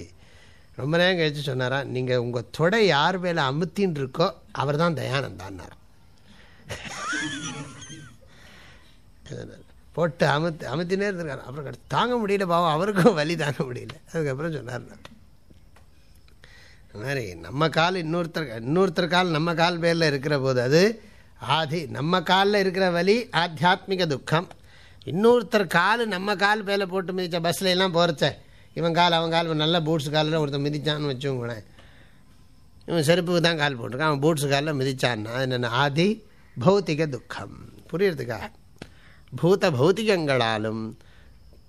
A: ரொம்ப நேரம் கழித்து சொன்னாரா நீங்கள் உங்கள் தொடை யார் மேலே அமுத்தின்னு இருக்கோ அவர் தான் தயானந்தான்னார். போட்டு அமுத்து அமுத்தினே இருந்திருக்காரு. அப்புறம் தாங்க முடியல பாவம் அவருக்கும் வலி தாங்க முடியல. அதுக்கப்புறம் சொன்னார் இந்த மாதிரி நம்ம கால் இன்னொருத்தர் இன்னொருத்தர் கால் நம்ம கால் பேரில் இருக்கிற போது அது ஆதி நம்ம காலில் இருக்கிற வலி ஆத்தியாத்மிக துக்கம். இன்னொருத்தர் கால் நம்ம கால் பேல போட்டு மிதித்த பஸ்ஸில் எல்லாம் போகிறச்ச இவன் கால் அவன் கால் நல்ல பூட்ஸ் காலில் ஒருத்தர் மிதிச்சான்னு வச்சுக்கோங்களேன். இவன் செருப்புக்கு தான் கால் போட்டிருக்கான். அவன் பூட்ஸ் காலில் மிதித்தான்னா என்னென்ன ஆதி பௌத்திக துக்கம். புரியறதுக்காக பூத பௌத்திகங்களாலும்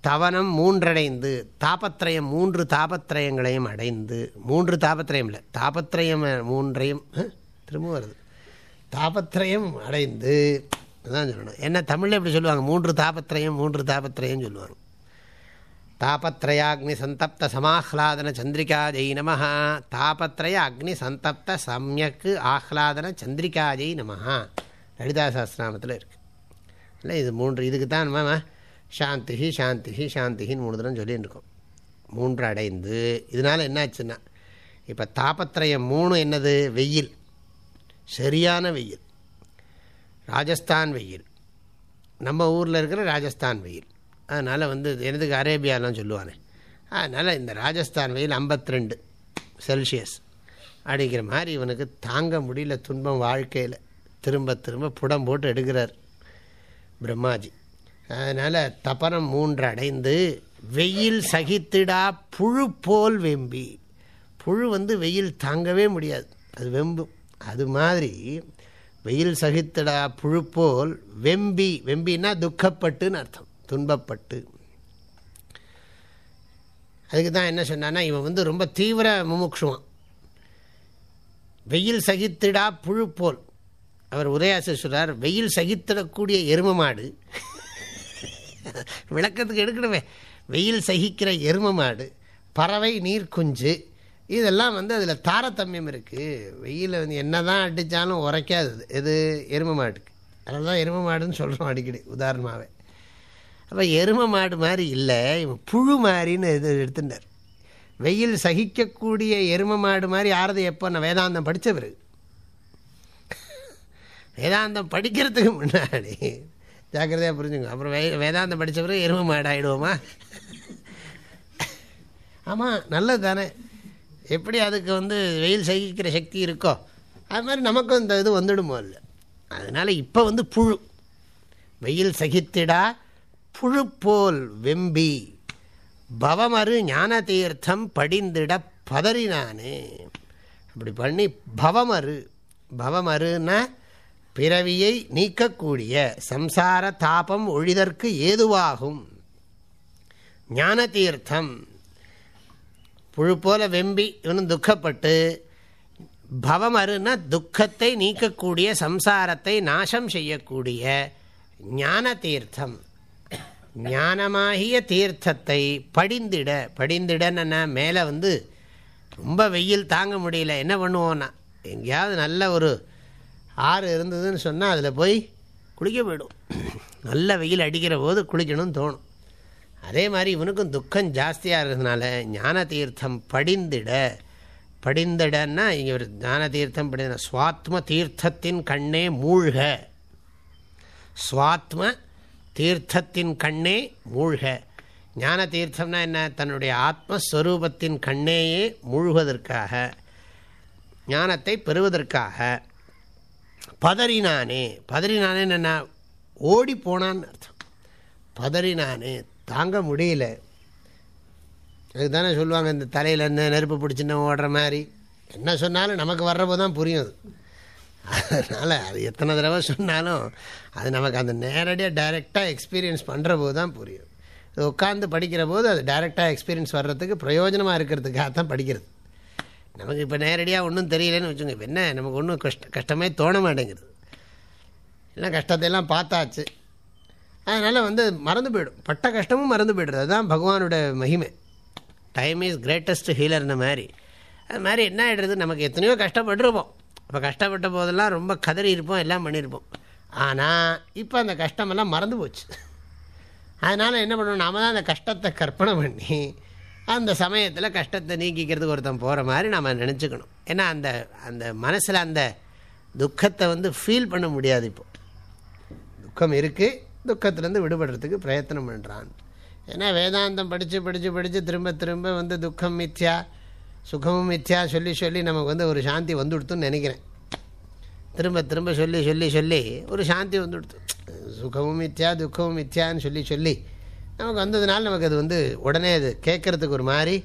A: தவனம் மூன்றடைந்து தாபத்திரயம் மூன்று தாபத்திரயங்களையும் அடைந்து மூன்று தாபத்திரயம் இல்லை தாபத்திரயம் மூன்றையும் திரும்ப வருது. தாபத்திரயம் அடைந்து அதான் சொல்லணும். என்ன தமிழில் எப்படி சொல்லுவாங்க? மூன்று தாபத்திரயம் மூன்று தாபத்திரயம் சொல்லுவாங்க. தாபத்ரயாக்னி சந்தப்த சமாஹ்லாதன சந்திரிகாஜை நம தாபத்ரய அக்னி சந்தப்த சமயக்கு ஆஹ்லாதன சந்திரிகாஜை நம லலிதா சாஸ்திராமத்தில் இருக்குது இல்லை இது மூன்று இதுக்கு தான் நம்ம சாந்தி சாந்தி சாந்திகின்னு மூணு தினம் சொல்லிட்டு இருக்கோம் மூன்று அடைந்து. இதனால் என்னாச்சுன்னா இப்போ தாபத்திரயம் மூணு என்னது? வெயில். சரியான வெயில். ராஜஸ்தான் வெயில். நம்ம ஊரில் இருக்கிற ராஜஸ்தான் வெயில். அதனால் வந்து எனதுக்கு அரேபியாலாம் சொல்லுவானே அதனால் இந்த ராஜஸ்தான் வெயில் 52 செல்சியஸ். அப்படிங்கிற மாதிரி இவனுக்கு தாங்க முடியல துன்பம் வாழ்க்கையில். திரும்ப திரும்ப புடம் போட்டு எடுக்கிறார் பிரம்மாஜி. அதனால் தபனம் மூன்று அடைந்து வெயில் சகித்திடா புழு போல் வெம்பி. புழு வந்து வெயில் தாங்கவே முடியாது. அது வெம்பும். அது மாதிரி வெயில் சகித்திடா புழுப்போல் வெம்பி வெம்பின்னா துக்கப்பட்டுன்னு அர்த்தம் துன்பப்பட்டு. அதுக்கு தான் என்ன சொன்னான்னா இவன் வந்து ரொம்ப தீவிர முமுட்சுவான். வெயில் சகித்திடா புழு போல் அவர் உரையாசர் சொல்றார் வெயில் சகித்திடக்கூடிய எரும மாடு. விளக்கத்துக்கு எடுக்கணுமே. வெயில் சகிக்கிற எரும மாடு. பறவை நீர் குஞ்சு இதெல்லாம் வந்து அதில் தாரதமியம் இருக்குது வெயில் வந்து என்ன தான் அடித்தாலும் உரைக்காது. எது? எரும மாட்டுக்கு. அதனால தான் எரும மாடுன்னு சொல்கிறோம் அடிக்கடி உதாரணமாகவே அப்போ எரும மாடு மாதிரி இல்லை இவன் புழு மாதிரின்னு இது எடுத்துட்டார். வெயில் சகிக்கக்கூடிய எரும மாடு மாதிரி ஆறது எப்போ? நான் வேதாந்தம் படித்த பிறகு. வேதாந்தம் படிக்கிறதுக்கு முன்னாடி. ஜாக்கிரதையாக புரிஞ்சுங்க அப்புறம் வே வேதாந்தம் படித்த பிறகு எரும மாடு ஆகிடுவோமா ஆமாம் நல்லது தானே எப்படி அதுக்கு வந்து வெயில் சகிக்கிற சக்தி இருக்கோ அது மாதிரி நமக்கும் இந்த இது வந்துடுமோ இல்லை. அதனால் இப்போ வந்து புழு. வெயில் சகித்திடா புழு போல் வெம்பி. பவமறு ஞான தீர்த்தம் படிந்திட பதறினானே. அப்படி பண்ணி பவமறு பவமறுன்னா பிறவியை நீக்கக்கூடிய சம்சார தாபம் ஒழிதற்கு ஏதுவாகும். ஞான தீர்த்தம் புழு போல வெம்பி இவனும் துக்கப்பட்டு பவம் அருன்னா துக்கத்தை நீக்கக்கூடிய சம்சாரத்தை நாசம் செய்யக்கூடிய ஞான தீர்த்தம் ஞானமாகிய தீர்த்தத்தை படிந்திட படிந்திடன்னா மேலே வந்து ரொம்ப வெயில் தாங்க முடியல. என்ன பண்ணுவோன்னா எங்கேயாவது நல்ல ஒரு ஆறு இருந்ததுன்னு சொன்னால் அதில் போய் குளிக்க போயிடும். நல்ல வெயில் அடிக்கிற போது குளிக்கணும்னு தோணும். அதே மாதிரி இவனுக்கும் துக்கம் ஜாஸ்தியாக இருக்கிறதுனால ஞான தீர்த்தம் படிந்திட படிந்திடன்னா இங்கே ஒரு ஞான தீர்த்தம் படிந்த சுவாத்ம தீர்த்தத்தின் கண்ணே மூழ்க. சுவாத்ம தீர்த்தத்தின் கண்ணே மூழ்க. ஞான தீர்த்தம்னா என்ன? தன்னுடைய ஆத்மஸ்வரூபத்தின் கண்ணேயே மூழ்குவதற்காக ஞானத்தை பெறுவதற்காக. பதறினானே. பதறினானே என்ன? ஓடி போனான்னு அர்த்தம். பதறினானே. தாங்க முடியல. அதுக்கு தானே சொல்லுவாங்க இந்த தலையில் இந்த நெருப்பு பிடிச்சின்னு ஓடுற மாதிரி. என்ன சொன்னாலும் நமக்கு வர்றப்போ தான் புரியும் அது. அதனால் அது எத்தனை தடவை சொன்னாலும் அது நமக்கு அந்த நேரடியாக டைரெக்டாக எக்ஸ்பீரியன்ஸ் பண்ணுற போது தான் புரியும். இது உட்காந்து படிக்கிற போது அது டைரெக்டாக எக்ஸ்பீரியன்ஸ் வர்றதுக்கு பிரயோஜனமாக இருக்கிறதுக்காக தான் படிக்கிறது. நமக்கு இப்போ நேரடியாக ஒன்றும் தெரியலன்னு வச்சுங்க இப்போ என்ன? நமக்கு ஒன்றும் கஷ்ட கஷ்டமே தோண மாட்டேங்குது. எல்லாம் கஷ்டத்தையெல்லாம் பார்த்தாச்சு. அதனால் வந்து மறந்து போயிடும். பட்ட கஷ்டமும் மறந்து போய்டுறது. அதுதான் பகவானோட மகிமை. டைம் இஸ் கிரேட்டஸ்ட் ஹீலர்ன மாதிரி. அது மாதிரி என்ன ஆகிடுறது நமக்கு எத்தனையோ கஷ்டப்பட்டுருப்போம். அப்போ கஷ்டப்பட்ட போதெல்லாம் ரொம்ப கதறி இருப்போம் எல்லாம் பண்ணியிருப்போம் ஆனால் இப்போ அந்த கஷ்டமெல்லாம் மறந்து போச்சு. அதனால் என்ன பண்ணணும்? நாம தான் அந்த கஷ்டத்தை கற்பனை பண்ணி அந்த சமயத்தில் கஷ்டத்தை நீக்கிக்கிறதுக்கு ஒருத்தன் போகிற மாதிரி நம்ம நினச்சிக்கணும். ஏன்னா அந்த அந்த மனசில் அந்த துக்கத்தை வந்து ஃபீல் பண்ண முடியாது இப்போது துக்கம் இருக்குது துக்கத்துலேருந்து விடுபடுறதுக்கு பிரயத்தனம் பண்ணுறான் ஏன்னா வேதாந்தம் படித்து படித்து படித்து திரும்ப திரும்ப வந்து துக்கம் மித்யா சுகமும் மித்யா சொல்லி சொல்லி நமக்கு வந்து ஒரு சாந்தி வந்துடுத்துன்னு நினைக்கிறேன். திரும்ப திரும்ப சொல்லி சொல்லி சொல்லி ஒரு சாந்தி வந்துடுத்து. சுகமும் மித்யா துக்கமும் மித்யான்னு சொல்லி சொல்லி நமக்கு வந்ததுனால நமக்கு அது வந்து உடனே அது கேட்குறதுக்கு ஒரு மாதிரி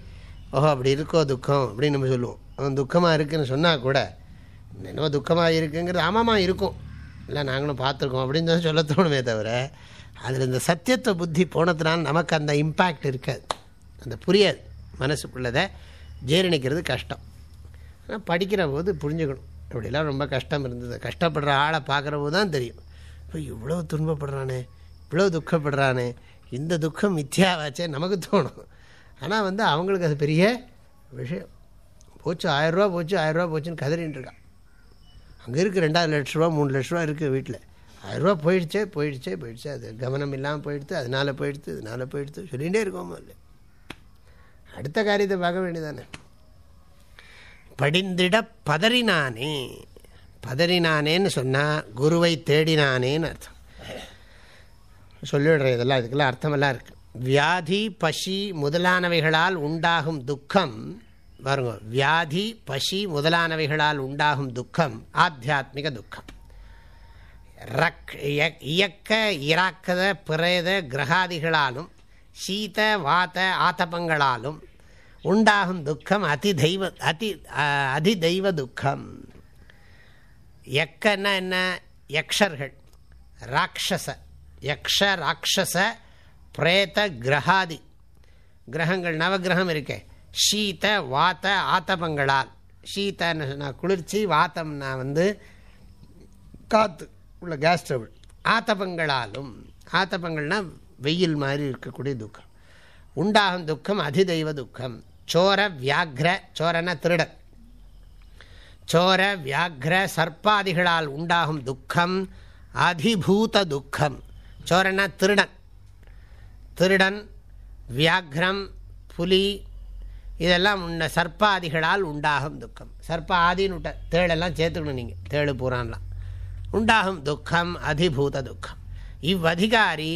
A: ஓஹோ அப்படி இருக்கோ துக்கம் அப்படின்னு நம்ம சொல்லுவோம். அவன் துக்கமாக இருக்குன்னு சொன்னால் கூட என்னவோ துக்கமாக இருக்குங்கிறது ஆமாம்மா இருக்கும். இல்லை நாங்களும் பார்த்துருக்கோம் அப்படின்னு தான் சொல்ல தோணுமே தவிர அதில் இந்த சத்தியத்துவ புத்தி போனதுனால நமக்கு அந்த இம்பேக்ட் இருக்காது. அந்த புரியாது. மனசுக்குள்ளதை ஜீரணிக்கிறது கஷ்டம். ஆனால் படிக்கிற போது புரிஞ்சுக்கணும். இப்படிலாம் ரொம்ப கஷ்டம் இருந்தது. கஷ்டப்படுற ஆளை பார்க்குற போது தான் தெரியும். இப்போ இவ்வளோ துன்பப்படுறானே இவ்வளோ துக்கப்படுறானே இந்த துக்கம் மித்தியாவாச்சே நமக்கு தோணும். ஆனால் வந்து அவங்களுக்கு அது பெரிய விஷயம். போச்சு ஆயிரரூவா போச்சு ஆயிரரூவா போச்சுன்னு கதறின்னு இருக்கான். அங்கே இருக்குது ரெண்டாவது லட்ச ரூபா மூணு லட்ச ரூபா இருக்குது வீட்டில் ஆயிரரூபா போயிடுச்சே போயிடுச்சே போயிடுச்சே. அது கவனம் இல்லாமல் போயிடுத்து அதனால் போயிடுத்து இதனால் போயிடுத்து சொல்லிகிட்டே இருக்கோமோ இல்லை அடுத்த காரியத்தை பார்க்க வேண்டியதானே? படிந்திட பதறினானே. பதறினானேன்னு சொன்னால் குருவை தேடினானேன்னு அர்த்தம். சொல்லிவிடுறேன் இதெல்லாம் இதுக்கெல்லாம் அர்த்தமெல்லாம் இருக்குது வியாதி பசி முதலானவைகளால் உண்டாகும் துக்கம் பாருங்க வியாதி பசி முதலானவைகளால் உண்டாகும் துக்கம் ஆத்தியாத்மிக துக்கம். ரக் இயக்க இராக்கத பிரேத கிரகாதிகளாலும் சீத வாத ஆத்தபங்களாலும் உண்டாகும் துக்கம் அதி தெய்வ அதி அதிதெய்வ துக்கம். எக்கன்னா என்ன? யக்ஷர்கள் ராட்சச யக்ஷ ராட்சச பிரேத கிரகாதி. கிரகங்கள் நவகிரகம் இருக்கேன் ஷீத வாத்த ஆத்தபங்களால். ஷீத்தன்னு சொன்னால் குளிர்ச்சி வாத்தம்னா வந்து காற்று உள்ள கேஸ் ட்ரபிள் ஆத்தபங்களாலும் ஆத்தபங்கள்னா வெயில் மாதிரி இருக்கக்கூடிய துக்கம். உண்டாகும் துக்கம் அதிதெய்வ துக்கம். சோர வியாக்ர சோரன திருடன். சோர வியாக்ர சர்ப்பாதிகளால் உண்டாகும் துக்கம் அதிபூத துக்கம். சோரன திருடன். திருடன் வியாக்ரம் புலி இதெல்லாம் உன்ன சர்ப்பாதிகளால் உண்டாகும் துக்கம். சர்ப்ப ஆதின்னு விட்ட தேழெல்லாம் சேர்த்துக்கணும் நீங்கள் தேழு பூரான்லாம். உண்டாகும் துக்கம் அதிபூத துக்கம். இவ்வதிகாரி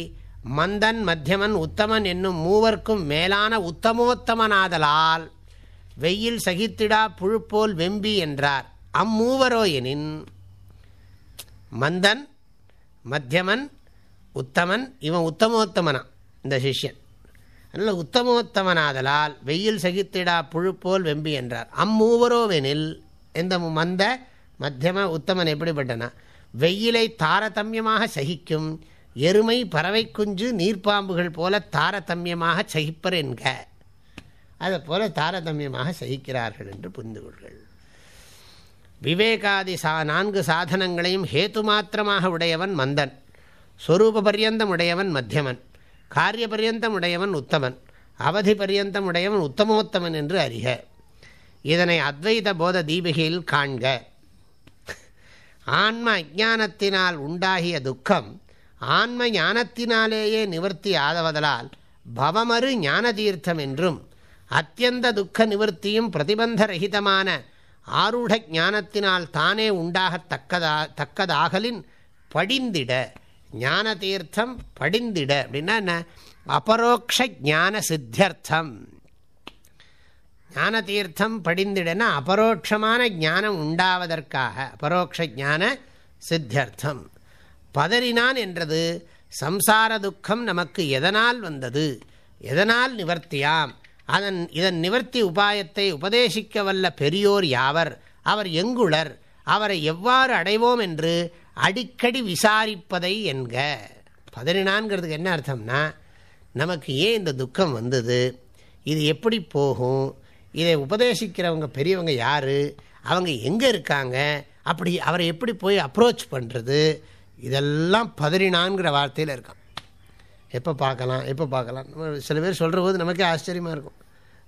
A: மந்தன் மத்தியமன் உத்தமன் என்னும் மூவர்க்கும் மேலான உத்தமோத்தமனாதலால் வெயில் சகித்திடா புழுப்போல் வெம்பி என்றார். அம்மூவரோ எனின் மந்தன் மத்தியமன் உத்தமன் இவன் உத்தமோத்தமனா இந்த சிஷ்யன். நல்ல உத்தமோத்தமனாதலால் வெயில் சகித்திடா புழுப்போல் வெம்பி என்றார். அம்மூவரோவெனில் எந்த மந்த மத்தியம உத்தமன் எப்படிப்பட்டனா? வெயிலை தாரதமியமாக சகிக்கும் எருமை பறவை குஞ்சு நீர்ப்பாம்புகள் போல தாரதமியமாக சகிப்பர் என்க. அதை போல தாரதமியமாக சகிக்கிறார்கள் என்று புரிந்து கொள்கள். விவேகாதி சா நான்கு சாதனங்களையும் ஹேத்து மாத்திரமாக உடையவன் மந்தன். சொரூப பரியந்தம் உடையவன் மத்தியமன். காரிய பரியந்தம் உடையவன் உத்தமன் அவதி பரியந்தம் உடையவன் உத்தமோத்தமன் என்று அறிக. இதனை அத்வைத போத தீபிகையில் காண்க. ஆன்ம அஜானத்தினால் உண்டாகிய துக்கம் ஆன்ம ஞானத்தினாலேயே நிவர்த்தி ஆதவதலால் பவமறு ஞான தீர்த்தம் என்றும் அத்தியந்த துக்க நிவர்த்தியும் பிரதிபந்தரகிதமான ஆரூட ஞானத்தினால் தானே உண்டாகத்தக்கதா தக்கதாகலின் படிந்திட. ஞான தீர்த்தம் படிந்திட. அப்படின்னா என்ன? அபரோக்ஷ ஞான சித்தியர்த்தம் ஞான தீர்த்தம் படிந்திடனா அபரோட்சமான ஞானம் உண்டாவதற்காக அபரோக்ஷ ஞான சித்தியர்த்தம் பதறினான் என்றது சம்சார துக்கம் நமக்கு எதனால் வந்தது? எதனால் நிவர்த்தியாம்? அதன் இதன் நிவர்த்தி உபாயத்தை உபதேசிக்க வல்ல பெரியோர் யாவர்? அவர் எங்குளர்? அவரை எவ்வாறு அடைவோம் என்று அடிக்கடி விசாரிப்பதை என்க. பதினான்கிறதுக்கு என்ன அர்த்தம்னா நமக்கு ஏன் இந்த துக்கம் வந்தது? இது எப்படி போகும்? இதை உபதேசிக்கிறவங்க பெரியவங்க யார்? அவங்க எங்கே இருக்காங்க? அப்படி அவரை எப்படி போய் அப்ரோச் பண்ணுறது இதெல்லாம் பதினான்கிற வார்த்தையில் இருக்கான் எப்போ பார்க்கலாம்? எப்போ பார்க்கலாம்? நம்ம சில பேர் சொல்கிற போது நமக்கே ஆச்சரியமாக இருக்கும்.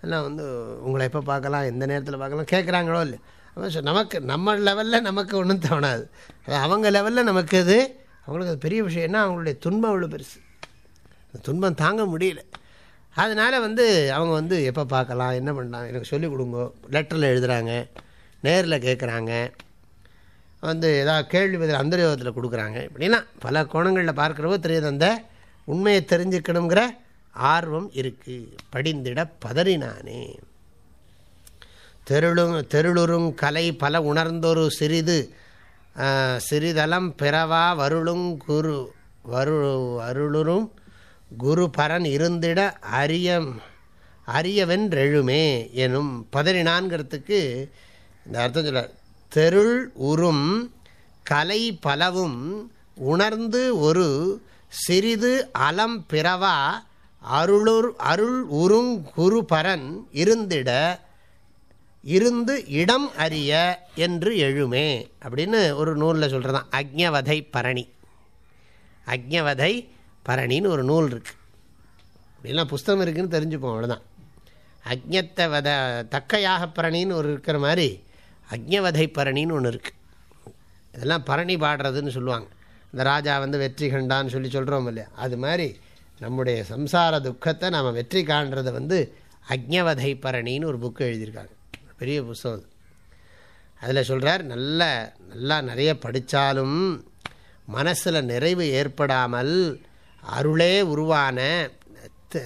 A: எல்லாம் வந்து உங்களை எப்போ பார்க்கலாம்? எந்த நேரத்தில் பார்க்கலாம்? கேட்குறாங்களோ இல்லை நமக்கு நம்ம லெவலில் நமக்கு ஒன்றும் தோணாது. அது அவங்க லெவலில் நமக்கு அது அவங்களுக்கு அது பெரிய விஷயம். என்ன அவங்களுடைய துன்பம் அவ்வளோ பெருசு. அந்த துன்பம் தாங்க முடியல. அதனால் வந்து அவங்க வந்து எப்போ பார்க்கலாம் என்ன பண்ணலாம் எனக்கு சொல்லிக் கொடுங்க. லெட்டரில் எழுதுகிறாங்க நேரில் கேட்குறாங்க வந்து ஏதாவது கேள்வி பதில் அந்தர்யோகத்தில் கொடுக்குறாங்க. இப்படிலாம் பல கோணங்களில் பார்க்குறவோ தெரியுது அந்த உண்மையை தெரிஞ்சுக்கணுங்கிற ஆர்வம் இருக்குது படிந்திட பதறினானே. தெருளும் தெருளுறும் கலை பல உணர்ந்தொரு சிறிது சிறிதளம் பிறவா வருளும் குரு வரு அருளுறும் குரு பரன் இருந்திட அரிய அரியவென்றெழுமே எனும் பதினான்கிறதுக்கு இந்த அர்த்தம் சொல்ல தெருள் உறும் கலை பலவும் உணர்ந்து ஒரு சிறிது அலம் பிறவா அருளுர் அருள் உருங் குரு பரன் இருந்திட இருந்து இடம் அறிய என்று எழுமே அப்படின்னு ஒரு நூலில் சொல்கிறதான் அக்ஞவதை பரணி. அக்ஞவதை பரணின்னு ஒரு நூல் இருக்குது அப்படிலாம் புஸ்தகம் இருக்குதுன்னு தெரிஞ்சுப்போம் அவ்வளோதான் அக்ஞத்தை வத தக்கையாக பரணின்னு ஒரு இருக்கிற மாதிரி அக்ஞவதை பரணின்னு ஒன்று இருக்குது இதெல்லாம் பரணி பாடுறதுன்னு சொல்லுவாங்க. இந்த ராஜா வந்து வெற்றி கண்டான்னு சொல்லி சொல்கிறோம் இல்லையா? அது மாதிரி நம்முடைய சம்சார துக்கத்தை நாம் வெற்றி காண்றதை வந்து அக்ஞவதை பரணின்னு ஒரு புக்கு எழுதியிருக்காங்க. பெரிய புஸ்தகம் அது. அதில் சொல்கிறார் நல்ல நல்லா நிறைய படித்தாலும் மனசில் நிறைவு ஏற்படாமல் அருளே உருவான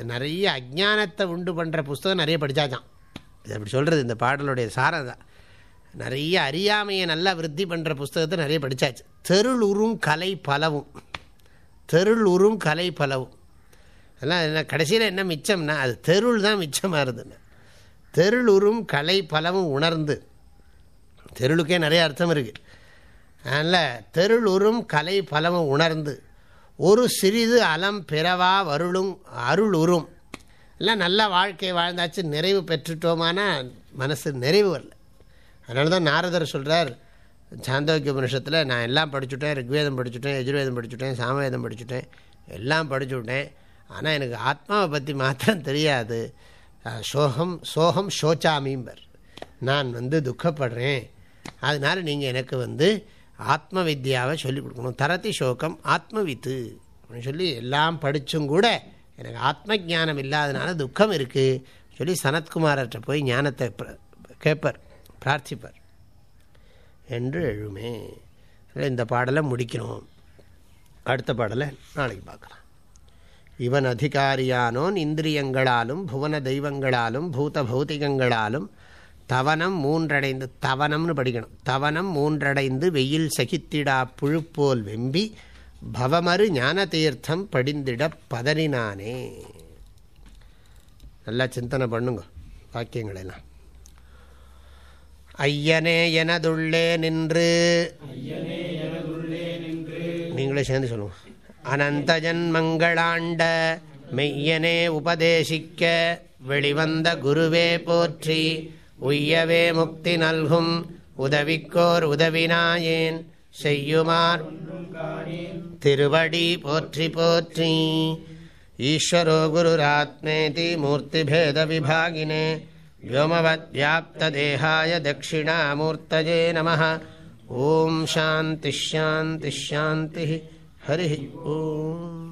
A: நிறைய அஜானத்தை உண்டு பண்ணுற புஸ்தகம் நிறைய படித்தாச்சான் இது அப்படி சொல்கிறது இந்த பாடலுடைய சாரம் தான் நிறைய அறியாமையை நல்லா விருத்தி பண்ணுற புஸ்தகத்தை நிறைய படித்தாச்சு தெருள் உறும் கலை பலவும். தெருள் உறும் கலை பலவும். அதெல்லாம் என்ன கடைசியில் என்ன மிச்சம்னா அது தெருள் தான் மிச்சமாக இருதுன்னு தெருள் உறும் கலை பலவும் உணர்ந்து. தெருளுக்கே நிறைய அர்த்தம் இருக்குது அதனால் தெருள் உறும் கலை பலவும் உணர்ந்து. ஒரு சிறிது அலம் பிறவா வருளும் அருள் உறும் எல்லாம் நல்ல வாழ்க்கையை வாழ்ந்தாச்சு நிறைவு பெற்றுட்டோமானா மனசு நிறைவு வரல. அதனால தான் நாரதர் சொல்கிறார் சாந்தோக்கிய உபனிஷத்தில் நான் எல்லாம் படிச்சுட்டேன் ரிக்வேதம் படிச்சுட்டேன் எஜுர்வேதம் படிச்சுட்டேன் சாமவேதம் படிச்சுட்டேன் எல்லாம் படிச்சு விட்டேன். ஆனால் எனக்கு ஆத்மாவை பற்றி மாத்திரம் தெரியாது. சோகம் சோகம் சோச்சாமீம்பர் நான் வந்து துக்கப்படுறேன். அதனால் நீங்கள் எனக்கு வந்து ஆத்ம வித்யாவை சொல்லிக் கொடுக்கணும். தரத்தி சோகம் ஆத்மவித்து. அப்படின்னு சொல்லி எல்லாம் படித்தும் கூட எனக்கு ஆத்ம ஜானம் இல்லாதனால துக்கம் இருக்குது சொல்லி சனத்குமார்கிட்ட போய் ஞானத்தை கேட்பர் பிரார்த்திப்பர். என்று எழுமே. இந்த பாடலை முடிக்கிறோம். அடுத்த பாடலை நாளைக்கு பார்க்கலாம். இவன் அதிகாரியானோன் இந்திரியங்களாலும் புவன தெய்வங்களாலும் பூத பௌத்திகங்களாலும் தவனம் மூன்றடைந்து தவனம்னு படிக்கணும். தவனம் மூன்றடைந்து வெயில் சகித்திடா புழுப்போல் வெம்பி பவமறு ஞான தீர்த்தம் படிந்திட பதறினானே. நல்லா சிந்தனை பண்ணுங்க வாக்கியங்களெல்லாம். ஐயனே எனதுள்ளே நின்று நீங்களே சேர்ந்து சொல்லுவோம் அனந்த ஜன்மங்களாண்ட மெய்யனே உபதேசிக்க வெளிவந்த குருவே போற்றி உய்யவே முக்தி நல்கும் உதவிக்கோர் உதவினாயேன் செய்யுமார் திருவடி போற்றி போற்றி ஈஸ்வரோ குருராத்மேதி மூர்த்திபேத விபாகினே व्योमवद्व्याप्तदेहाय दक्षिणामूर्तये नमः ॐ शान्तिश्शान्तिश्शान्तिः हरे ओम।